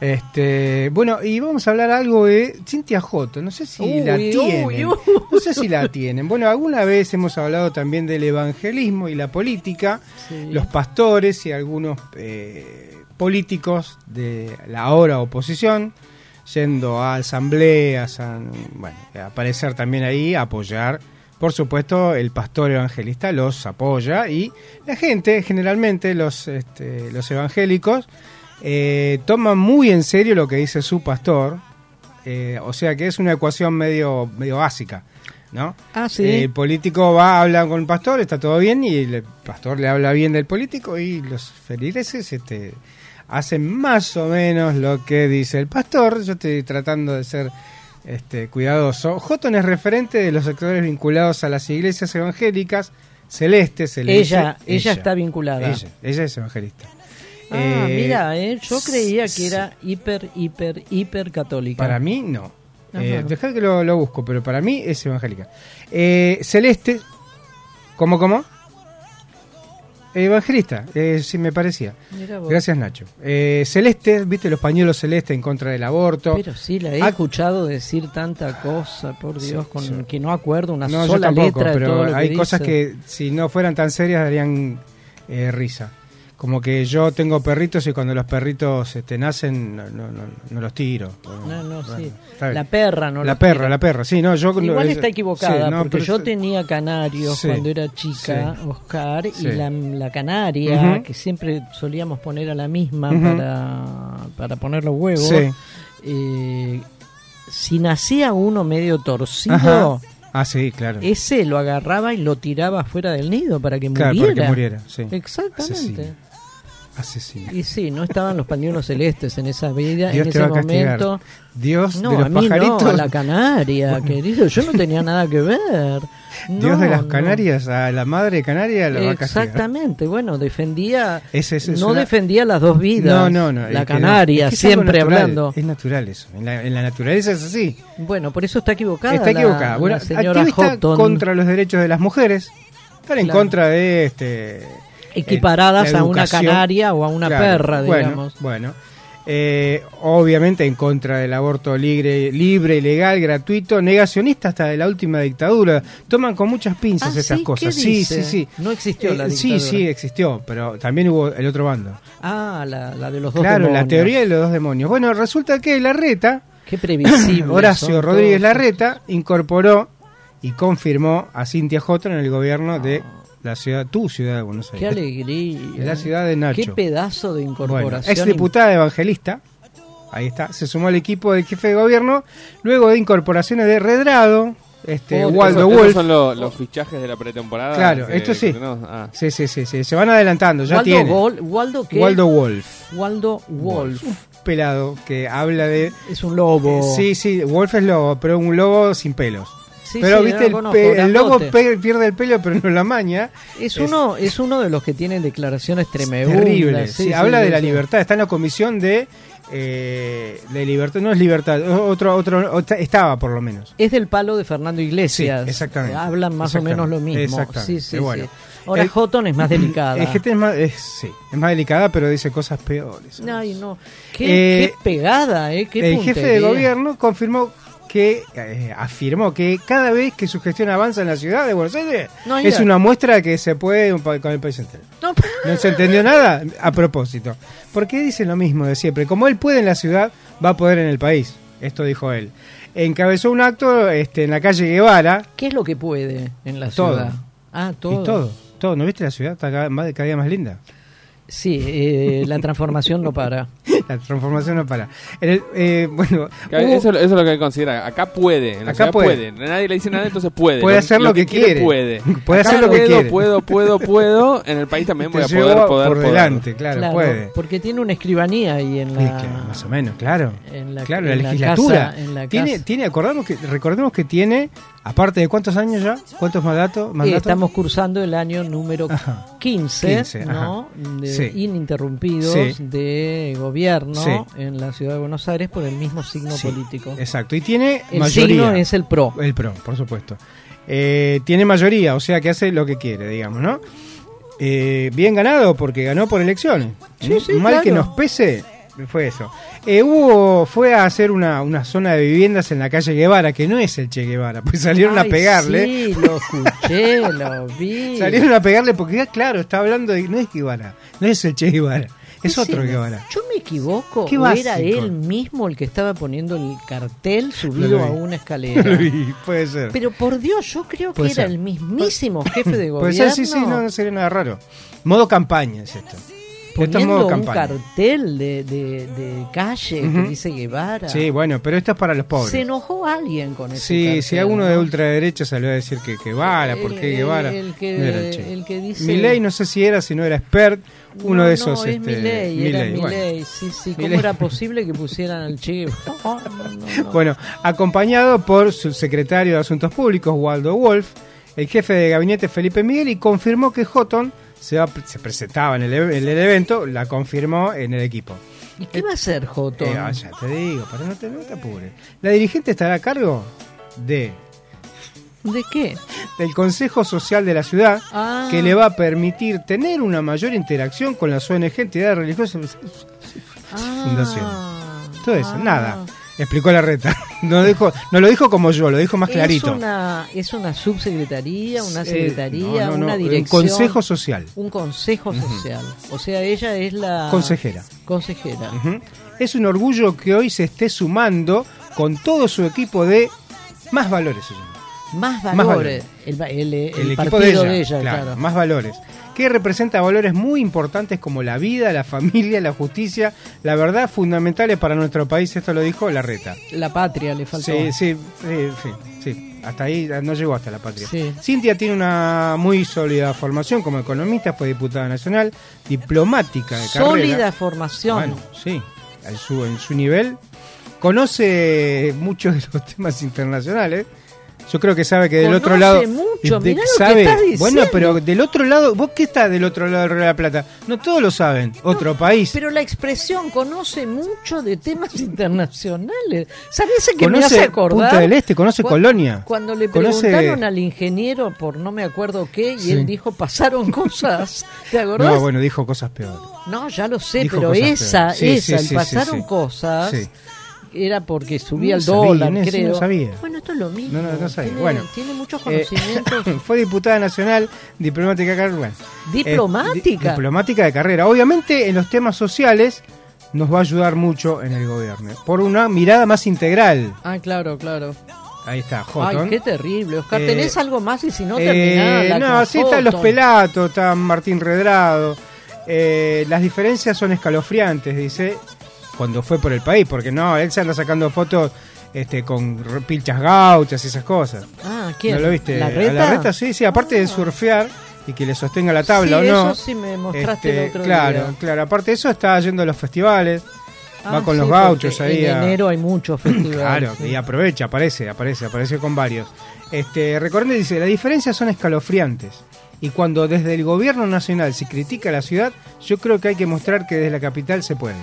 este, bueno, y vamos a hablar algo de Cintia Joto. No sé si Uy, la tienen. uy. No sé si la tienen. Bueno, alguna vez hemos hablado también del evangelismo y la política, los pastores y algunos eh, políticos de la ahora oposición yendo a asambleas, a, bueno, a aparecer también ahí, a apoyar. Por supuesto, el pastor evangelista los apoya y la gente, generalmente los, este, los evangélicos, eh, toman muy en serio lo que dice su pastor, eh, o sea que es una ecuación medio, medio básica. ¿no? Ah, sí. El político va, habla con el pastor, está todo bien, y el pastor le habla bien del político, y los feligreses este, hacen más o menos lo que dice el pastor. Yo estoy tratando de ser este, cuidadoso. Houghton es referente de los sectores vinculados a las iglesias evangélicas Celeste, Ella, ella está vinculada. Ella, ella es evangelista. Ah, Eh, mira, eh, yo creía que era hiper, hiper, hiper católica. Para mí, no. Eh, dejad que lo, lo busco, pero para mí es evangélica. Eh, Celeste, ¿cómo, cómo? Evangelista, eh, sí me parecía. Gracias, Nacho. Eh, Celeste, viste los pañuelos celeste en contra del aborto. Pero sí, la he Ah, escuchado decir tanta cosa, por Sí, Dios, con sí. que no acuerdo una No, yo sola tampoco, letra de pero todo lo que hay cosas dice. que si no fueran tan serias darían eh, risa. Como que yo tengo perritos y cuando los perritos este, nacen no, no, no, no los tiro. No, no, Bueno, sí. La perra, ¿no? La perra, tira. la perra, sí, no, yo... Igual está equivocada, sí, porque yo tenía canarios Sí, cuando era chica, sí. Oscar, y la, la canaria, que siempre solíamos poner a la misma para, para poner los huevos, eh, si nacía uno medio torcido, Ajá. Ah, sí, claro. ese lo agarraba y lo tiraba fuera del nido para que Claro, muriera. para que muriera, sí. Exactamente. Asesino. Asesino. Y sí, no estaban los pañuelos celestes en esa vida, Dios en ese momento. Dios no, de los a mí pajaritos. no, a la canaria, querido. Yo no tenía nada que ver. Dios No, de las no. Canarias, a la madre canaria la va a. Exactamente, bueno, defendía, Ese- ese es no una- defendía las dos vidas. No, no, no. La es canaria, Es que es siempre natural, hablando. Es natural eso. En la, en la naturaleza es así. Bueno, por eso está equivocada. Está la- equivocada. Bueno, la señora activista Houghton. contra los derechos de las mujeres. Están en Claro. contra de este. Equiparadas la a una canaria o a una Claro, perra, digamos. Bueno. Eh, obviamente en contra del aborto libre, libre, legal, gratuito, negacionista hasta de la última dictadura. Toman con muchas pinzas Ah, estas ¿sí? cosas. ¿Qué Sí, dice? sí, sí. No existió la Eh, Sí, dictadura. sí, existió, pero también hubo el otro bando. Ah, la, la de los dos Claro, la demonios. teoría de los dos demonios. Bueno, resulta que Larreta, Qué previsible. Horacio Rodríguez. Larreta, incorporó y confirmó a Cintia Houghton en el gobierno de la ciudad, tu ciudad de Buenos Qué Aires. alegría. De la ciudad de Nacho. Qué pedazo de Bueno, incorporación. ex diputada evangelista, ahí está, se sumó al equipo del jefe de gobierno, luego de incorporaciones de Redrado, este, Oh, Waldo esos- esos Wolf. son lo- los fichajes de la pretemporada. Claro, que- esto sí. no- ah. Sí, sí, sí, sí, se van adelantando, ya Waldo tiene. Gol- ¿Waldo qué? Waldo Wolf. Waldo Wolf. Un pelado que habla de... Es un lobo. Sí, sí, Wolf es lobo, pero un lobo sin pelos. Sí, pero sí, viste, el, conozco, pe- el lobo grandote. pe- pierde el pelo, pero no la maña. Es uno, es uno de los que tienen declaraciones tremendas. terrible. Sí, sí, sí, habla de la libertad. Está en la comisión de, eh, de libertad. No es libertad, otro, otro, estaba por lo menos. Es del palo de Fernando Iglesias. Exactamente. Hablan más o menos lo mismo. Exactamente. Sí, sí, Bueno. sí. Ahora El- Houghton es más delicada. Es que es más, es- sí, es más delicada, pero dice cosas peores. Ay, no. Qué, Eh, qué pegada, ¿eh? Qué el jefe de gobierno confirmó que eh, afirmó que cada vez que su gestión avanza en la ciudad de Buenos Aires No, es una muestra de que se puede con el país entero. No, ¿No se entendió nada? A propósito. Porque dicen lo mismo de siempre. Como él puede en la ciudad, va a poder en el país. Esto dijo él. Encabezó un acto este, en la calle Guevara. ¿Qué es lo que puede en la Todo. ciudad? Ah, todo. Y todo. Todo. ¿No viste la ciudad? Está cada, cada día más linda. Sí, eh, la transformación no para. La transformación no para. En el, eh, bueno, hubo- Eso, eso es lo que hay que considerar. Acá puede. En la Acá puede. puede. Nadie le dice nada, entonces puede. Puede hacer lo que quiere. Puede. Puede Acá hacer lo que quiere. Puedo, puedo, puedo. En el país también Te voy a poder, poder, por poder. delante, claro, puede. Porque tiene una escribanía ahí en Sí, la. que más o menos, claro. en la- claro, la en la legislatura. casa- en la tiene, tiene, acordamos que, recordemos que tiene, aparte de cuántos años ya, cuántos mandatos, Eh, mandatos? estamos cursando el año número 15, 15, ¿no? De Sí. ininterrumpidos Sí. de gobierno Sí. en la ciudad de Buenos Aires por el mismo signo político. Exacto, y tiene El mayoría. signo es el PRO. El PRO, por supuesto. Eh, tiene mayoría, o sea que hace lo que quiere, digamos, ¿no? Eh, bien ganado porque ganó por elecciones. Sí, Mal claro. que nos pese, fue eso. Eh, hubo, fue a hacer una, una zona de viviendas en la calle Guevara, que no es el Che Guevara, pues salieron Ay, a pegarle. Sí, lo escuché, lo vi. Salieron a pegarle porque, claro, está hablando de. No es Guevara, no es el Che Guevara, es otro sí. Guevara. Yo me equivoco. Qué ¿O era él mismo el que estaba poniendo el cartel subido a una escalera? Lo vi, puede ser. Pero por Dios, yo creo que era el mismísimo jefe de gobierno. Puede ser, sí, sí, no, no sería nada raro. Modo campaña es esto. Poniendo un cartel de, de, de calle que Ujú. dice Guevara. Sí, bueno, pero esto es para los pobres. Se enojó alguien con ese Sí, cartel, si alguno de ¿no? ultraderecha salió a decir que Guevara, ¿por qué El- Guevara? el que- no era el Che. el que dice- Milei no sé si era, si no era expert, uno No, de no, esos. es este, Milei, era Milei, bueno. Milei, sí, sí. ¿Cómo Milei. era posible que pusieran al Che? No, no, no, no. Bueno, acompañado por su secretario de Asuntos Públicos, Waldo Wolf, el jefe de gabinete Felipe Miguel y confirmó que Houghton se, va- se presentaba en el, e- en el evento, la confirmó en el equipo. ¿Y qué va a hacer Houghton? Eh, ah, ya te digo, para no te, no te apures. La dirigente estará a cargo de ¿De qué? del Consejo Social de la ciudad Ah. que le va a permitir tener una mayor interacción con las ONG, entidades religiosas, Ah. fundación. Todo eso, nada. Explicó la reta. No, dijo, no lo dijo como yo, lo dijo más clarito. Es una, es una subsecretaría, una secretaría, no, no, no, una un dirección. consejo social. Un consejo social. O sea, ella es la. Consejera. Consejera. Es un orgullo que hoy se esté sumando con todo su equipo de más valores. se llama. Más Más valores. valores. El, el- el El, equipo partido de ella, claro, claro. más valores. Que representa valores muy importantes como la vida, la familia, la justicia, la verdad, fundamentales para nuestro país. Esto lo dijo la reta. La patria le faltó. Sí, sí, sí, sí, sí. Hasta ahí no llegó hasta la patria. Sí. Cintia tiene una muy sólida formación como economista, fue diputada nacional, diplomática de carrera. Sólida formación. Bueno, sí, en su, en su nivel. Conoce muchos de los temas internacionales. Yo creo que sabe que del Conoce otro lado. mucho, de- mirá lo que estás diciendo. Bueno, pero del otro lado, ¿vos qué estás del otro lado del Río de la Plata? No todos lo saben. Otro país. Pero la expresión conoce mucho de temas internacionales. ¿Sabes a qué me Conoce hace acordar? Punta del Este, conoce Cu- Colonia. Cuando le Conoce- preguntaron al ingeniero por no me acuerdo qué, y Sí. él dijo, pasaron cosas. ¿Te acordás? No, bueno, dijo cosas peores. No, ya lo sé, Dijo pero esa. Sí, esa, sí, el pasaron cosas, Sí. Era porque subía No el sabía, dólar, Inés, creo. no sabía. Bueno, esto es lo mismo. No, no, no sabía. Tiene, Bueno, tiene muchos Eh, conocimientos. fue diputada nacional, diplomática de carrera. bueno. ¿Diplomática? Eh, di- diplomática de carrera. Obviamente, en los temas sociales nos va a ayudar mucho en el gobierno. Por una mirada más integral. ah, claro, claro. Ahí está, Ay, qué terrible. Oscar, Eh, ¿tenés algo más? Y si no, Eh, terminala no, con sí están los pelatos, está Martín Redrado. Eh, las diferencias son escalofriantes, dice, cuando fue por el país, porque no, él se anda sacando fotos este, con pilchas gauchas y esas cosas. Ah, ¿quién? ¿No lo viste? ¿La A reta? la reta, sí, sí, aparte de surfear y que le sostenga la tabla Sí, o no. eso sí me mostraste este, el otro claro, día. claro, aparte de eso está yendo a los festivales, va Ah, con sí, los gauchos ahí. En a- enero hay muchos festivales. Claro, sí. y aprovecha, aparece, aparece, aparece con varios. Este, Recorriendo dice, las diferencias son escalofriantes. Y cuando desde el gobierno nacional se critica a la ciudad, yo creo que hay que mostrar que desde la capital se puede.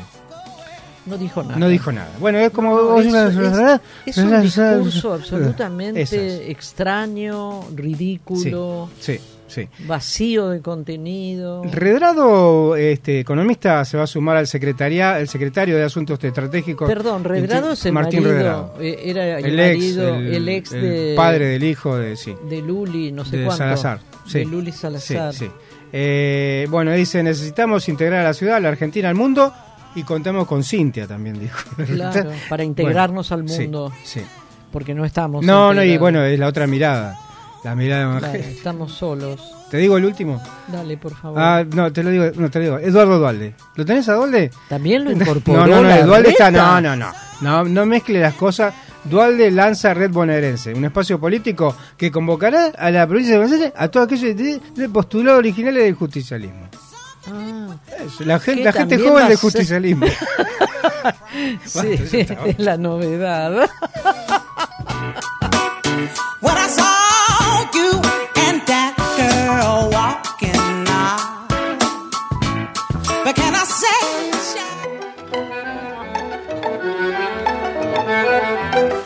No dijo nada. No dijo nada. Bueno, es como... No, es, es- es un discurso absolutamente extraño, ridículo, Sí, sí. vacío de contenido. Redrado, este, economista, se va a sumar al secretaria, el secretario de Asuntos Estratégicos. Perdón, Redrado es el Martín marido, Redrado. eh, era el, El ex, marido, el- el, ex el de, padre del hijo de, sí. de Luli, no sé de cuánto. Salazar. Sí. De Luli Salazar. Eh, bueno, dice, necesitamos integrar a la ciudad, a la Argentina, al mundo y contamos con Cintia también, dijo. Claro, para integrarnos Bueno, al sí, mundo. Sí, Porque no estamos. No, no, y integrados. bueno, es la otra mirada. La mirada Claro, evangélica. estamos solos. ¿Te digo el último? Dale, por favor. Ah, no, te lo digo, no, te lo digo. Eduardo Dualde. ¿Lo tenés a Dualde? También lo incorporó. No, no, no, la Dualde está, no, no, no, no, no mezcle las cosas. Dualde lanza Red Bonaerense, un espacio político que convocará a la provincia de Buenos Aires a todos aquellos de, de postulados originales del justicialismo. Ah, Eso, la gente, la joven del ser- justicialismo. sí, es la novedad.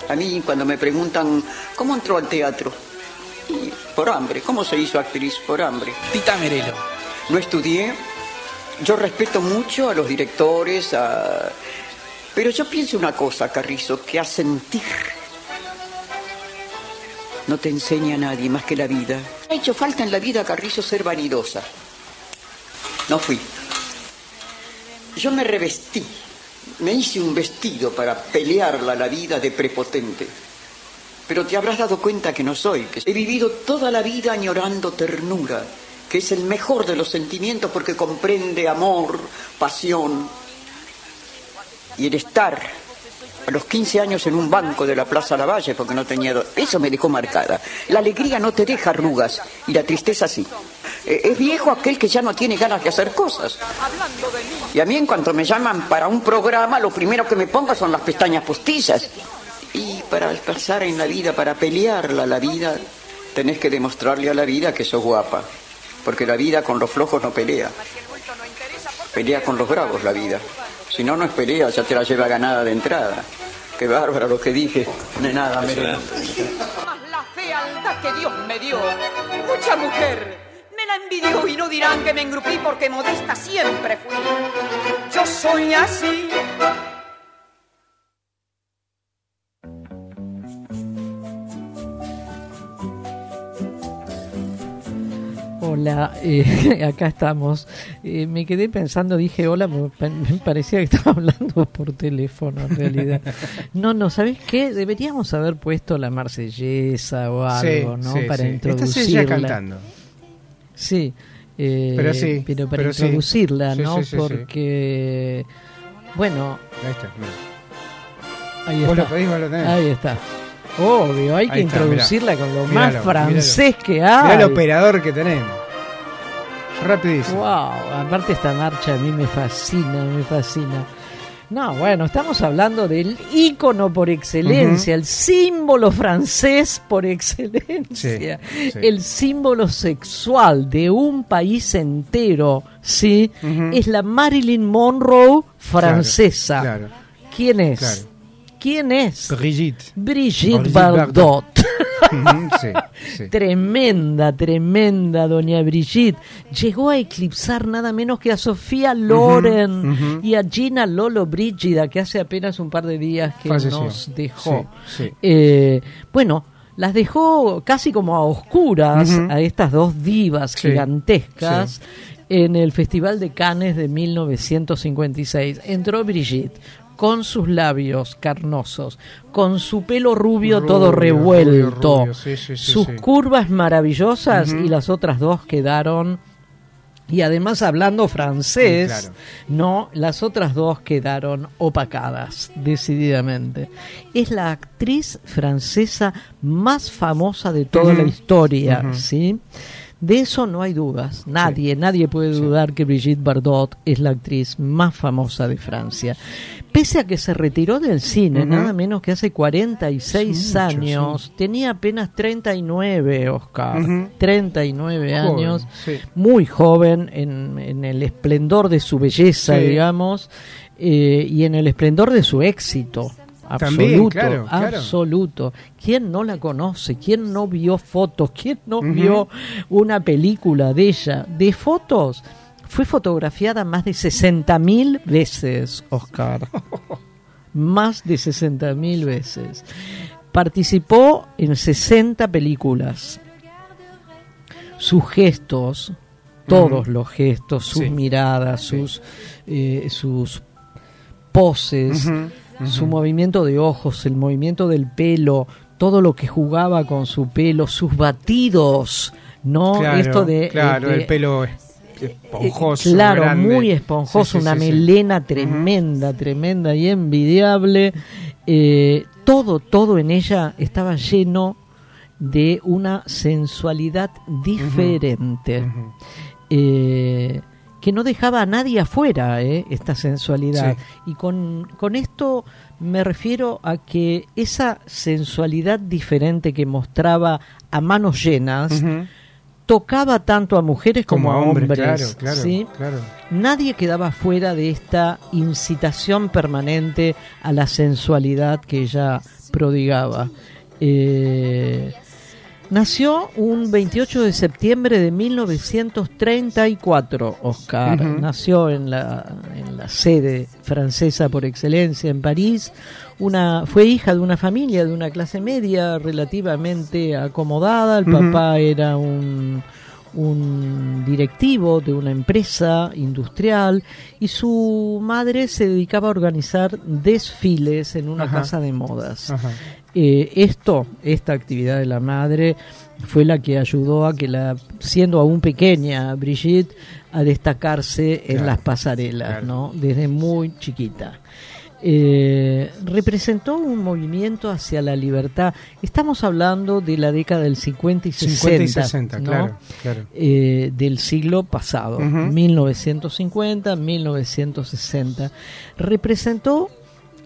A mí cuando me preguntan cómo entró al teatro, y por hambre, ¿cómo se hizo actriz? Por hambre. Tita Merelo. No estudié, yo respeto mucho a los directores, pero yo pienso una cosa, Carrizo, que a sentir no te enseña a nadie más que la vida. Ha hecho falta en la vida, Carrizo, ser vanidosa. No fui. Yo me revestí, me hice un vestido para pelearla la vida de prepotente. Pero te habrás dado cuenta que no soy, que he vivido toda la vida añorando ternura, que es el mejor de los sentimientos porque comprende amor, pasión. Y el estar a los 15 años en un banco de la Plaza Lavalle porque no tenía... Eso me dejó marcada. La alegría no te deja arrugas y la tristeza sí. Eh, Es viejo aquel que ya no tiene ganas de hacer cosas. Y a mí en cuanto me llaman para un programa, lo primero que me pongo son las pestañas postizas. Y para pasar en la vida, para pelearla la vida, tenés que demostrarle a la vida que sos guapa. Porque la vida con los flojos no pelea. Pelea con los bravos la vida. Si no, no es pelea, ya te la lleva ganada de entrada. Qué bárbaro lo que dije. De nada, me Más la fealdad que Dios me dio. Mucha mujer me la envidió y no dirán que me engrupí porque modesta siempre fui. Yo soy así. Hola, eh, acá estamos. Eh, me quedé pensando, dije hola, me, pa- me parecía que estaba hablando por teléfono en realidad. No, no, ¿sabes qué? Deberíamos haber puesto la marsellesa o algo, Sí, ¿no? sí, para sí. introducirla. Esta cantando. Sí. eh, Pero sí, Pero para pero introducirla, ¿no? Porque, bueno, Ahí está, mira. ahí Vos está. lo pedís, vos lo tenés. Ahí está. Obvio, hay que está, introducirla mirá. con lo más francés que Mirá hay. el operador que tenemos. Rapidísimo. Wow, aparte esta marcha a mí me fascina, me fascina. No, bueno, estamos hablando del ícono por excelencia, el símbolo francés por excelencia, Sí, sí. el símbolo sexual de un país entero, ¿sí? Es la Marilyn Monroe francesa. Claro, ¿Quién es? claro. ¿Quién es? Brigitte. Brigitte Brigitte Bardot. Sí, sí. Tremenda, tremenda doña Brigitte. Llegó a eclipsar nada menos que a Sofía Loren y a Gina Lolo Brígida, que hace apenas un par de días que Falleció. nos dejó. Sí. Eh, bueno, las dejó casi como a oscuras a estas dos divas gigantescas en el Festival de Cannes de 1956. Entró Brigitte con sus labios carnosos, con su pelo rubio, Rubio, todo revuelto, rubio, rubio, sí, sí, sí, sus curvas maravillosas y las otras dos quedaron y además hablando francés, Sí, claro. no, las otras dos quedaron opacadas decididamente. Es la actriz francesa más famosa de toda la historia. ¿sí? De eso no hay dudas. Nadie, nadie puede dudar que Brigitte Bardot es la actriz más famosa de Francia. Pese a que se retiró del cine, nada menos que hace 46 Mucho, años, tenía apenas 39, Oscar. Ujú. 39 Joven, años, sí. muy joven en, en el esplendor de su belleza, Sí. digamos, eh, y en el esplendor de su éxito. Absoluto, claro. absoluto. ¿Quién no la conoce? ¿Quién no vio fotos? ¿Quién no vio una película de ella? De fotos, fue fotografiada más de 60.000 veces, Oscar. más de 60.000 veces. Participó en 60 películas. Sus gestos, todos los gestos, sus Sí. miradas, sus, eh, sus poses, su movimiento de ojos, el movimiento del pelo, todo lo que jugaba con su pelo, sus batidos, ¿no? Claro, Esto de... claro, eh, de- el pelo esponjoso. claro, grande. muy esponjoso, Sí, sí, una sí, melena tremenda, tremenda y envidiable. Eh, todo, todo en ella estaba lleno de una sensualidad diferente. Eh, que no dejaba a nadie afuera eh, esta sensualidad. Y con, con esto me refiero a que esa sensualidad diferente que mostraba a manos llenas. Tocaba tanto a mujeres como, Como a hombres, hombres. claro, claro, ¿sí? claro. Nadie quedaba fuera de esta incitación permanente a la sensualidad que ella prodigaba. Eh, nació un 28 de septiembre de 1934, Oscar. Nació en la, en la sede francesa por excelencia en París. Una, fue hija de una familia de una clase media relativamente acomodada. El papá era un, un directivo de una empresa industrial y su madre se dedicaba a organizar desfiles en una Ajá. casa de modas. Ajá. Eh, esto, esta actividad de la madre fue la que ayudó a que la, siendo aún pequeña, Brigitte, a destacarse en Claro, las pasarelas, claro. ¿no? Desde muy chiquita. Eh, representó un movimiento hacia la libertad. Estamos hablando de la década del 50 y 60, 50 y 60, ¿no? claro, claro. Eh, del siglo pasado, Ujú. 1950, 1960. Representó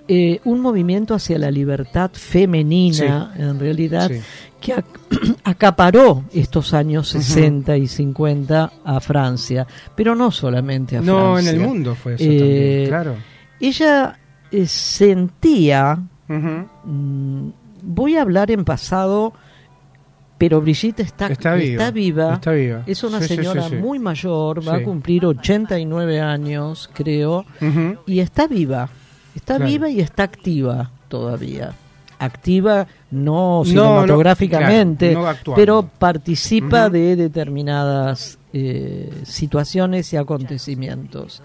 eh, un movimiento hacia la libertad femenina, Sí. en realidad, Sí. que ac- acaparó estos años 60 y 50 a Francia, pero no solamente a No, Francia. en el mundo fue eso Eh, también, claro. Ella eh, sentía, mm, voy a hablar en pasado, pero Brigitte está, Está viva, viva. está viva. Es una Sí, señora sí, sí. muy mayor, va a cumplir 89 años, creo, y está viva. Está Claro. viva y está activa todavía. Activa no No, cinematográficamente, no, claro, no actuando. pero participa de determinadas eh, situaciones y acontecimientos.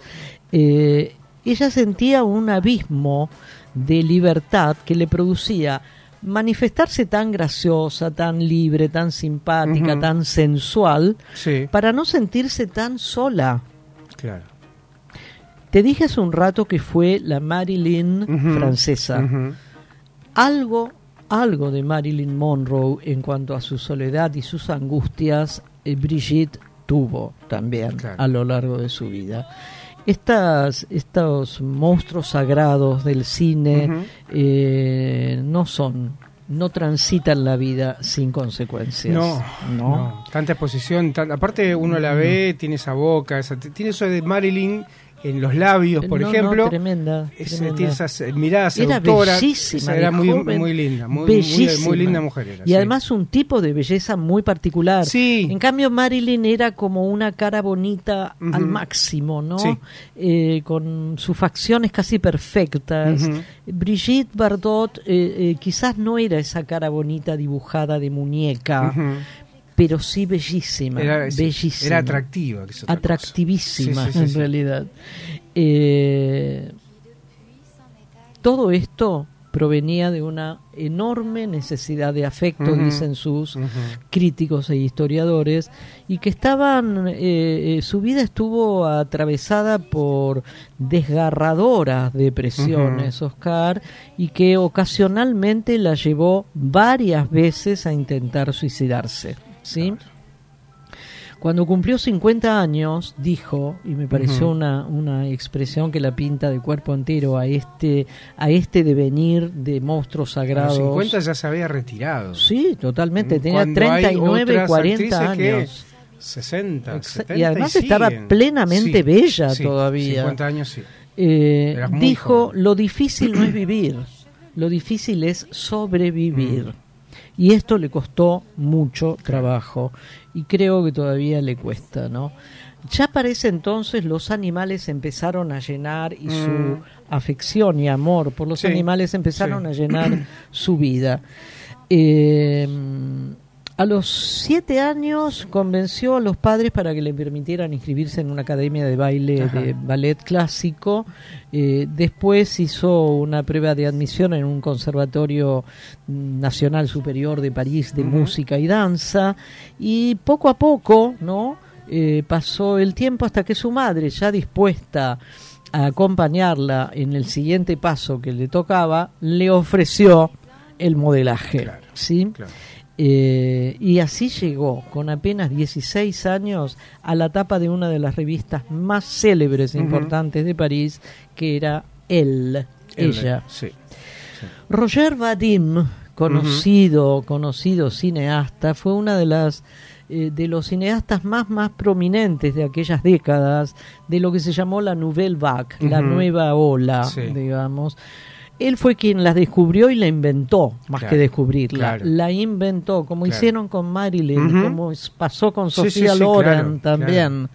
Eh, ella sentía un abismo de libertad que le producía manifestarse tan graciosa, tan libre, tan simpática, tan sensual, Sí, para no sentirse tan sola. claro. Te dije hace un rato que fue la Marilyn francesa. Algo, algo de Marilyn Monroe en cuanto a su soledad y sus angustias, eh, Brigitte tuvo también Claro. a lo largo de su vida. Estas, estos monstruos sagrados del cine eh, no son, no transitan la vida sin consecuencias. No, ¿no? no. Tanta exposición. tan- aparte, uno la ve, tiene esa boca, esa- tiene eso de Marilyn en los labios, por No, no, ejemplo. tremenda, Ese- tremenda. tiene esas eh, miradas Era bellísima, era muy, joven, muy linda, muy, muy, bellísima. muy linda mujer. Era, y sí. además un tipo de belleza muy particular. Sí. En cambio Marilyn era como una cara bonita Ujú. al máximo, ¿no? Sí. Eh, con sus facciones casi perfectas. Ujú. Brigitte Bardot eh, eh, quizás no era esa cara bonita dibujada de muñeca, Ujú. Pero sí bellísima, Era, bellísima. era atractiva. atractivísima Sí, sí, sí, en realidad. Eh, todo esto provenía de una enorme necesidad de afecto, dicen sus críticos e historiadores, y que estaban, eh, eh, su vida estuvo atravesada por desgarradoras depresiones, Oscar, y que ocasionalmente la llevó varias veces a intentar suicidarse, ¿sí? Cuando cumplió 50 años, dijo, y me pareció una, una expresión que la pinta de cuerpo entero a este, a este devenir de monstruos A los sagrados. 50 ya se había retirado. Sí, totalmente. Tenía Cuando hay 39, otras 40 actrices que años. 60, Exa- 70 y además estaba plenamente Sí, bella sí, todavía. 50 años sí. Eh, dijo, joven. lo difícil no es vivir, lo difícil es sobrevivir. Mm. Y esto le costó mucho trabajo y creo que todavía le cuesta, ¿no? Ya para ese entonces los animales empezaron a llenar y su Mm. afección y amor por los Sí, animales empezaron sí. a llenar su vida. Eh, a los siete años convenció a los padres para que le permitieran inscribirse en una academia de baile Ajá. de ballet clásico. Eh, después hizo una prueba de admisión en un conservatorio nacional superior de París de música y danza. Y poco a poco, ¿no? Eh, pasó el tiempo hasta que su madre, ya dispuesta a acompañarla en el siguiente paso que le tocaba, le ofreció el modelaje. Claro, ¿sí? claro. Eh, y así llegó, con apenas 16 años, a la tapa de una de las revistas más célebres e importantes de París, que era Elle, El- ella. Sí. Roger Vadim, conocido, conocido cineasta, fue una de las eh, de los cineastas más más prominentes de aquellas décadas, de lo que se llamó la Nouvelle Vague, la nueva ola, Sí. digamos. Él fue quien la descubrió y la inventó, más Claro, que descubrirla. claro. La inventó, como Claro. hicieron con Marilyn, como pasó con Sí, sí, Sofía sí, Loren claro, también.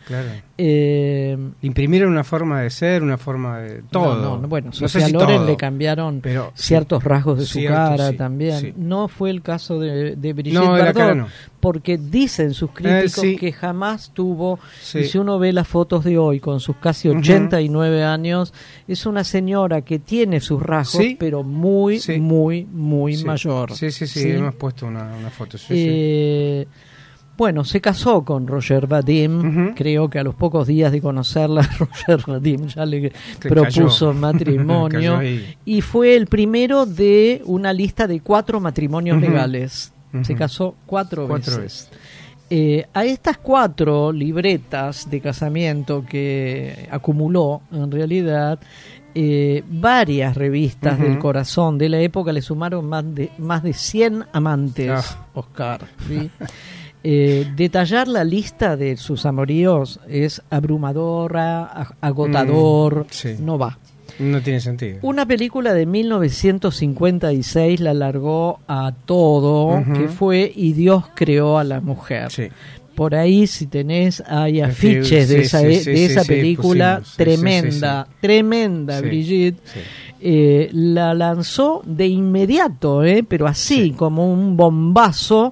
Eh, Imprimieron una forma de ser, una forma de todo. no, no, bueno, No sé si Loren todo, le cambiaron pero sí. ciertos rasgos de su cara sí, también. sí. No fue el caso de, de Brigitte No, Bardot, no. porque dicen sus críticos sí. que jamás tuvo, y si uno ve las fotos de hoy con sus casi Ujú. 89 años, es una señora que tiene sus rasgos, pero muy, muy, muy mayor. Sí, sí, sí, hemos puesto una, una foto. Eh, Bueno, se casó con Roger Vadim, creo que a los pocos días de conocerla, Roger Vadim ya le propuso cayó. matrimonio y fue el primero de una lista de cuatro matrimonios legales. Se casó cuatro, Cuatro veces. Eh, a estas cuatro libretas de casamiento que acumuló, en realidad, eh, varias revistas del corazón de la época le sumaron más de, más de 100 amantes, Ah. Oscar. ¿sí? Eh, detallar la lista de sus amoríos es abrumadora, agotador, Mm, sí. no va. No tiene sentido. Una película de 1956 la largó a todo, que fue Y Dios creó a la mujer. Por ahí, si tenés, hay Sí, afiches de esa, sí, de esa película pusimos. Tremenda, tremenda, Brigitte. Eh, la lanzó de inmediato, eh, pero así, como un bombazo,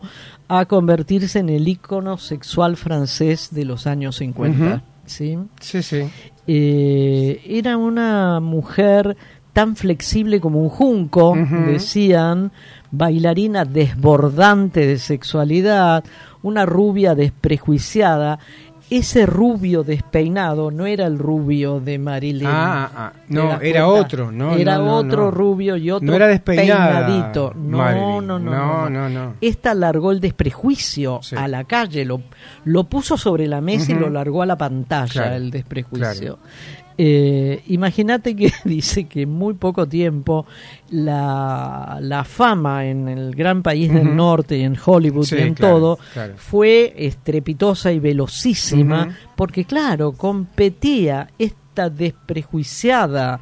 a convertirse en el ícono sexual francés de los años 50. Ujú. ¿sí? Sí, sí. Eh, era una mujer tan flexible como un junco, decían, bailarina desbordante de sexualidad, una rubia desprejuiciada. Ese rubio despeinado no era el rubio de Marilyn. Ah, ah, ah. No, ¿Te das era otro, no, Era no, no, otro no. rubio y otro No era despeinada, peinadito. No, no, no, No, no. Esta largó el desprejuicio a la calle, lo, lo puso sobre la mesa y lo largó a la pantalla Claro, el desprejuicio. claro. Eh, Imagínate que dice que en muy poco tiempo la, la fama en el gran país del norte y en Hollywood Sí, y en claro, todo claro. fue estrepitosa y velocísima porque claro, competía esta desprejuiciada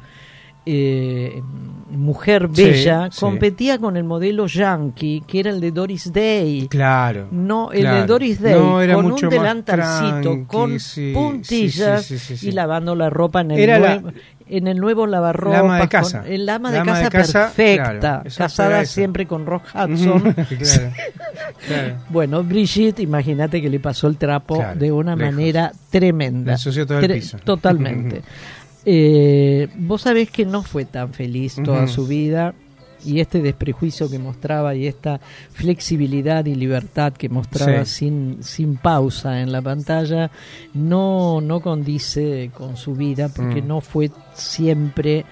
eh, mujer bella, sí. competía con el modelo yankee, que era el de Doris Day. Claro. No, el claro. de Doris Day, No, era con mucho un delantalcito, tranqui, con sí, puntillas y lavando la ropa en el, Era la- nuevo, en el nuevo lavarropa. La ama de con- casa. el ama de ama casa, de casa, perfecta, claro, casada siempre con Rock Hudson. claro. Bueno, Brigitte, imagínate que le pasó el trapo de una lejos. manera tremenda. Le ensució todo el Tre- piso. Totalmente. Eh, vos sabés que no fue tan feliz toda su vida y este desprejuicio que mostraba y esta flexibilidad y libertad que mostraba Sí. sin, sin pausa en la pantalla no, no condice con su vida porque Mm. no fue siempre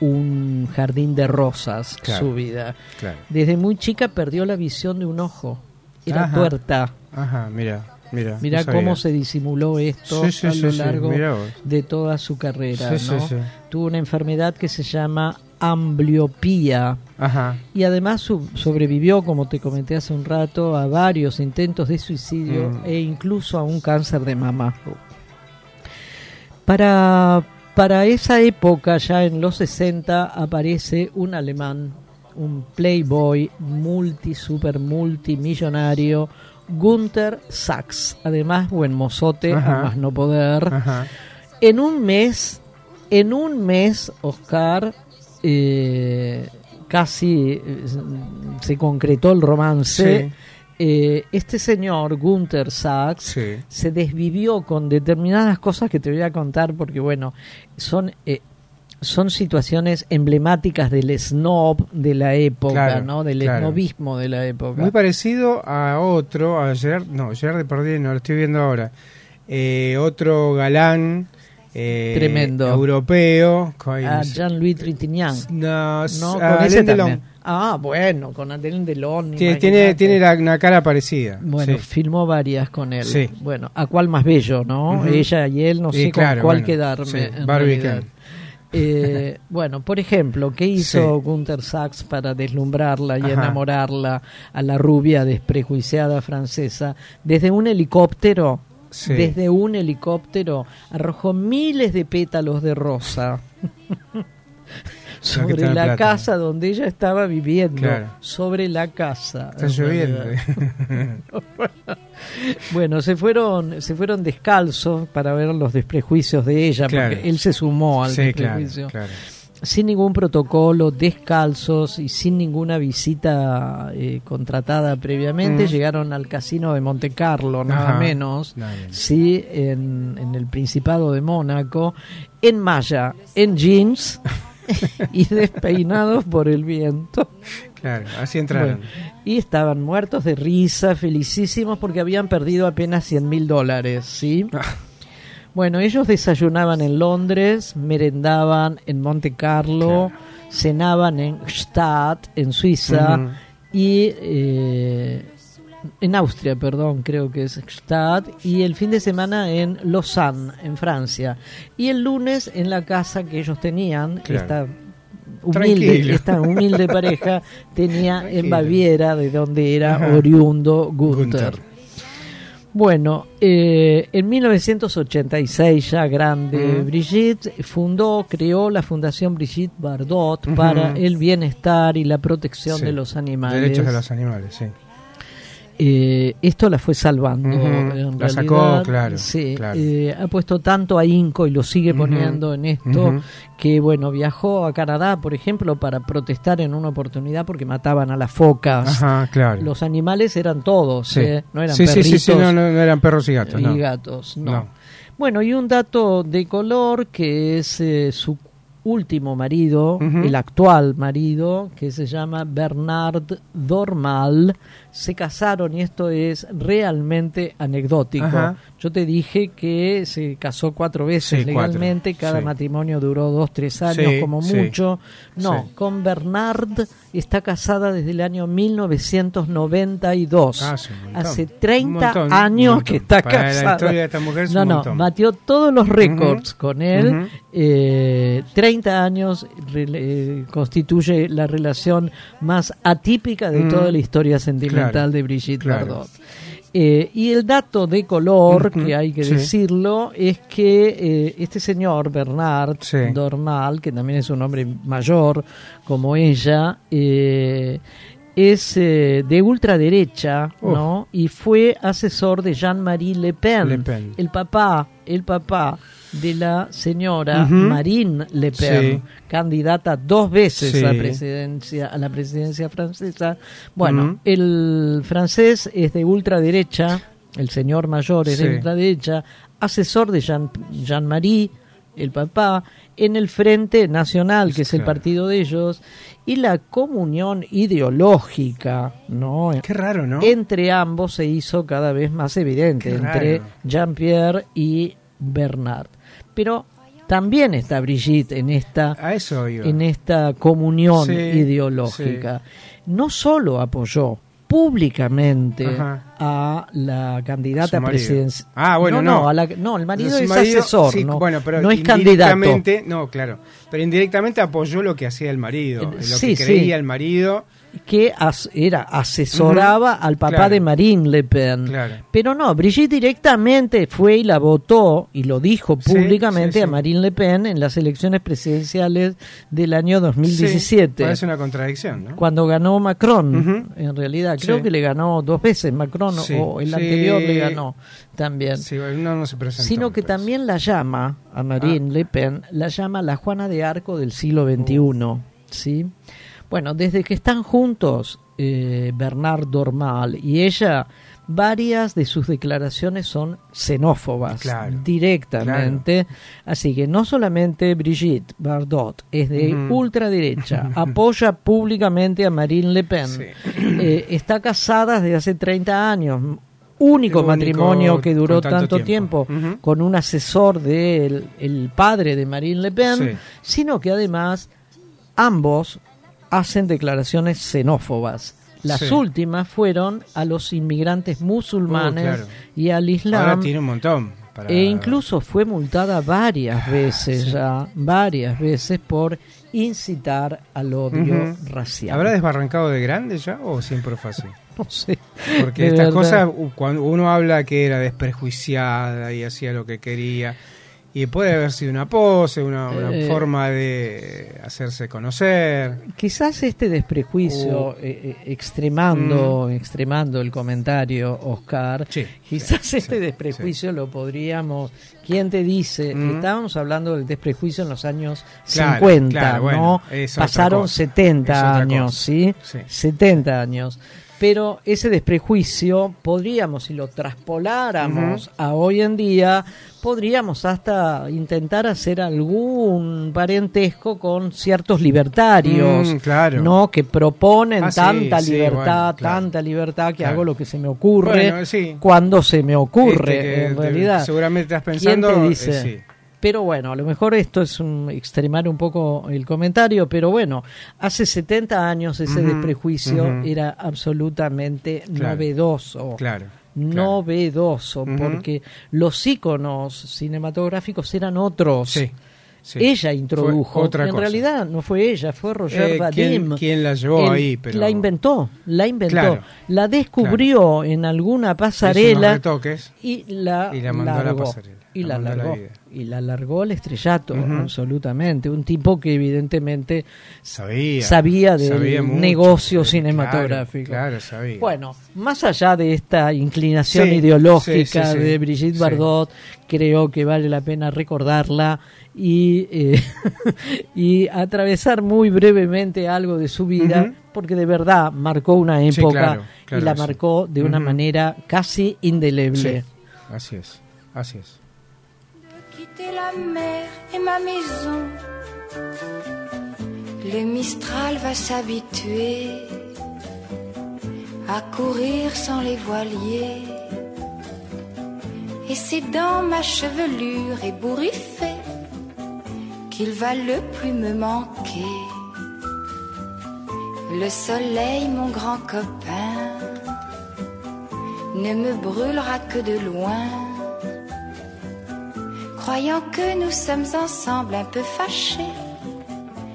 un jardín de rosas Claro, su vida. claro. Desde muy chica perdió la visión de un ojo. Era Ajá. tuerta. Ajá, mira, mira. No sabía. cómo se disimuló esto Sí, sí, a lo sí, largo mirá de toda su carrera. Tuvo una enfermedad que se llama ambliopía Ajá. y además sobrevivió, como te comenté hace un rato, a varios intentos de suicidio Mm. e incluso a un cáncer de mama. Para, para esa época, ya en los 60, aparece un alemán, un playboy multi, super multimillonario, Gunther Sachs. Además, buen mozote, Ajá. a más no poder. Ajá. En un mes, en un mes, Oscar, eh, casi eh, se concretó el romance. Sí. Eh, este señor, Gunther Sachs, Sí. se desvivió con determinadas cosas que te voy a contar porque, bueno, son, eh, son situaciones emblemáticas del snob de la época, Claro, ¿no? Del claro. snobismo de la época. Muy parecido a otro, a Gerard, no, Gerard Depardieu, no lo estoy viendo ahora. Eh, otro galán eh, Tremendo. europeo. con- a Jean-Louis Trintignant. No, No, con ese también. Ah, bueno, con Alain Delon. Tiene, tiene, tiene la, una cara parecida. Bueno, sí. filmó varias con él. Sí. Bueno, ¿a cuál más bello, no? Ella y él, no Y sé claro, con cuál bueno, quedarme. sí, Barbie. Eh, bueno, por ejemplo, ¿qué hizo Sí. Gunther Sachs para deslumbrarla y Ajá. enamorarla a la rubia desprejuiciada francesa? Desde un helicóptero, Sí. desde un helicóptero, arrojó miles de pétalos de rosa. sobre la plata. casa donde ella estaba viviendo, Claro. sobre la casa. Está en lloviendo. Bueno, se fueron, se fueron descalzos para ver los desprejuicios de ella, Claro. porque él se sumó al Sí, desprejuicio. claro. Sin ningún protocolo, descalzos y sin ninguna visita eh, contratada previamente, Mm. llegaron al casino de Monte Carlo, nada Ajá. menos, Nada menos. sí, en, en el Principado de Mónaco, en malla, en jeans y despeinados por el viento. Claro, así entraron. Bueno, y estaban muertos de risa, felicísimos porque habían perdido apenas 100 mil dólares, ¿sí? Ah. Bueno, ellos desayunaban en Londres, merendaban en Monte Carlo, cenaban en Gstaad, en Suiza, y eh, en Austria, perdón, creo que es Stade, y el fin de semana en Lausanne, en Francia. Y el lunes en la casa que ellos tenían, Claro. esta humilde, Tranquilo. esta humilde pareja tenía en. Baviera, de donde era Ajá. oriundo Gunther. Gunther. Bueno, eh, en 1986, ya grande. Brigitte fundó, creó la Fundación Brigitte Bardot para el bienestar y la protección Sí. de los animales. Derechos de los animales, sí. Eh, esto la fue salvando. En La sacó, claro, Sí, claro. eh, ha puesto tanto ahínco y lo sigue poniendo en esto que, bueno, viajó a Canadá, por ejemplo, para protestar en una oportunidad porque mataban a las focas. Ajá, claro. Los animales eran todos, Sí. eh, no eran sí, perritos sí, sí, no, no, no eran perros y gatos. y no. gatos, no. No. Bueno, y un dato de color que es eh, su último marido, el actual marido, que se llama Bernard Dormal, se casaron y esto es realmente anecdótico. Ajá. Yo te dije que se casó cuatro veces Sí, cuatro, legalmente, cada sí. matrimonio duró dos, tres años Sí, como mucho. No, con Bernard está casada desde el año 1992. Ah, sí. Hace Un 30 montón, un años que está Para la casada. historia de esta mujer es no, un no, batió todos los récords con él. ujú. Eh, 30 años eh, constituye la relación más atípica de Mm, toda la historia sentimental claro, de Brigitte claro. Bardot. Eh, y el dato de color, que hay que sí. decirlo, es que eh, este señor Bernard Sí. Dormal, que también es un hombre mayor como ella, eh, es eh, de ultraderecha, Uf. ¿no? Y fue asesor de Jean-Marie Le Pen. el papá, el papá de la señora. Marine Le Pen, Sí. candidata dos veces Sí. a presidencia a la presidencia francesa. Bueno, el francés es de ultraderecha, el señor mayor es Sí. de ultraderecha, asesor de Jean- Jean-Marie, el papá, en el Frente Nacional, que es el partido de ellos, y la comunión ideológica, ¿no? Qué raro, ¿no? Entre ambos se hizo cada vez más evidente, entre. Jean-Pierre y Bernard. Pero también está Brigitte en esta en esta comunión Sí, ideológica. No solo apoyó públicamente Ajá. a la candidata presidencial. Ah, bueno, no. a la- no, el marido es marido, asesor, sí, no, bueno, pero no es candidato. No, claro. Pero indirectamente apoyó lo que hacía el marido, Eh, lo sí, que creía sí. el marido. Que as- era asesoraba al papá claro. de Marine Le Pen. Claro. Pero no, Brigitte directamente fue y la votó y lo dijo públicamente sí, sí. a Marine Le Pen en las elecciones presidenciales del año Sí, 2017. parece una contradicción, ¿no? cuando ganó Macron, en realidad, creo que le ganó dos veces Macron o el anterior le ganó también. Sí, bueno, no se presentó. Sino que también la llama a Marine Ah. Le Pen, la llama la Juana de Arco del siglo XXI. ¿sí? Bueno, desde que están juntos eh, Bernard Dormal y ella, varias de sus declaraciones son xenófobas Claro, directamente. Así que no solamente Brigitte Bardot es de ultraderecha, apoya públicamente a Marine Le Pen, eh, está casada desde hace 30 años. Único Único matrimonio que duró tanto tanto, tiempo, con un asesor del el padre de Marine Le Pen, Sí. sino que además ambos hacen declaraciones xenófobas. Las Sí. últimas fueron a los inmigrantes musulmanes claro. y al Islam. Ahora tiene un montón. para- E incluso fue multada varias veces ya, varias veces por incitar al odio racial. ¿Habrá desbarrancado de grande ya o siempre fue así? No sé. Porque De estas verdad. cosas, cuando uno habla que era desprejuiciada y hacía lo que quería, y puede haber sido una pose, una, una Eh. forma de hacerse conocer. Quizás este desprejuicio, O- eh, eh, extremando, extremando el comentario, Oscar, Sí, quizás sí, este sí, desprejuicio lo podríamos. ¿Quién te dice? Mm. Estábamos hablando del desprejuicio en los años Claro, 50, claro, bueno, ¿no? Pasaron cosa, 70 es otra años. Sí. 70 años. Pero ese desprejuicio podríamos, si lo traspoláramos a hoy en día, podríamos hasta intentar hacer algún parentesco con ciertos libertarios, Mm, claro. ¿no? Que proponen Ah, tanta sí, libertad, bueno, claro. tanta libertad que Claro. hago lo que se me ocurre Bueno, sí. cuando se me ocurre, Este en te- realidad. Seguramente estás ¿Quién pensando. te dice? eh, sí. Pero bueno, a lo mejor esto es un, extremar un poco el comentario, pero bueno, hace 70 años ese Ujú, desprejuicio era absolutamente Claro, novedoso. claro, Novedoso, porque los íconos cinematográficos eran otros. Sí, sí. Ella introdujo. Otra en cosa. realidad no fue ella, fue Roger Eh, ¿quién- Vadim. quién la llevó ahí? Pero- La inventó, la inventó. Claro, la descubrió en alguna pasarela retoques y la, y la mandó a la pasarela, Y la la, la largó. vida. Y la largó al estrellato, absolutamente. Un tipo que evidentemente Sabía. sabía del sabía mucho, negocio cinematográfico. Claro, claro, sabía. Bueno, más allá de esta inclinación Sí, ideológica sí, sí, sí. de Brigitte. Bardot, creo que vale la pena recordarla y, eh, y atravesar muy brevemente algo de su vida, porque de verdad marcó una época claro, y la marcó de una manera casi indeleble. Sí, así es, así es. Quitter la mer et ma maison. Le Mistral va s'habituer à courir sans les voiliers. Et c'est dans ma chevelure ébouriffée qu'il va le plus me manquer. Le soleil, mon grand copain, ne me brûlera que de loin. Croyant que nous sommes ensemble un peu fâchés,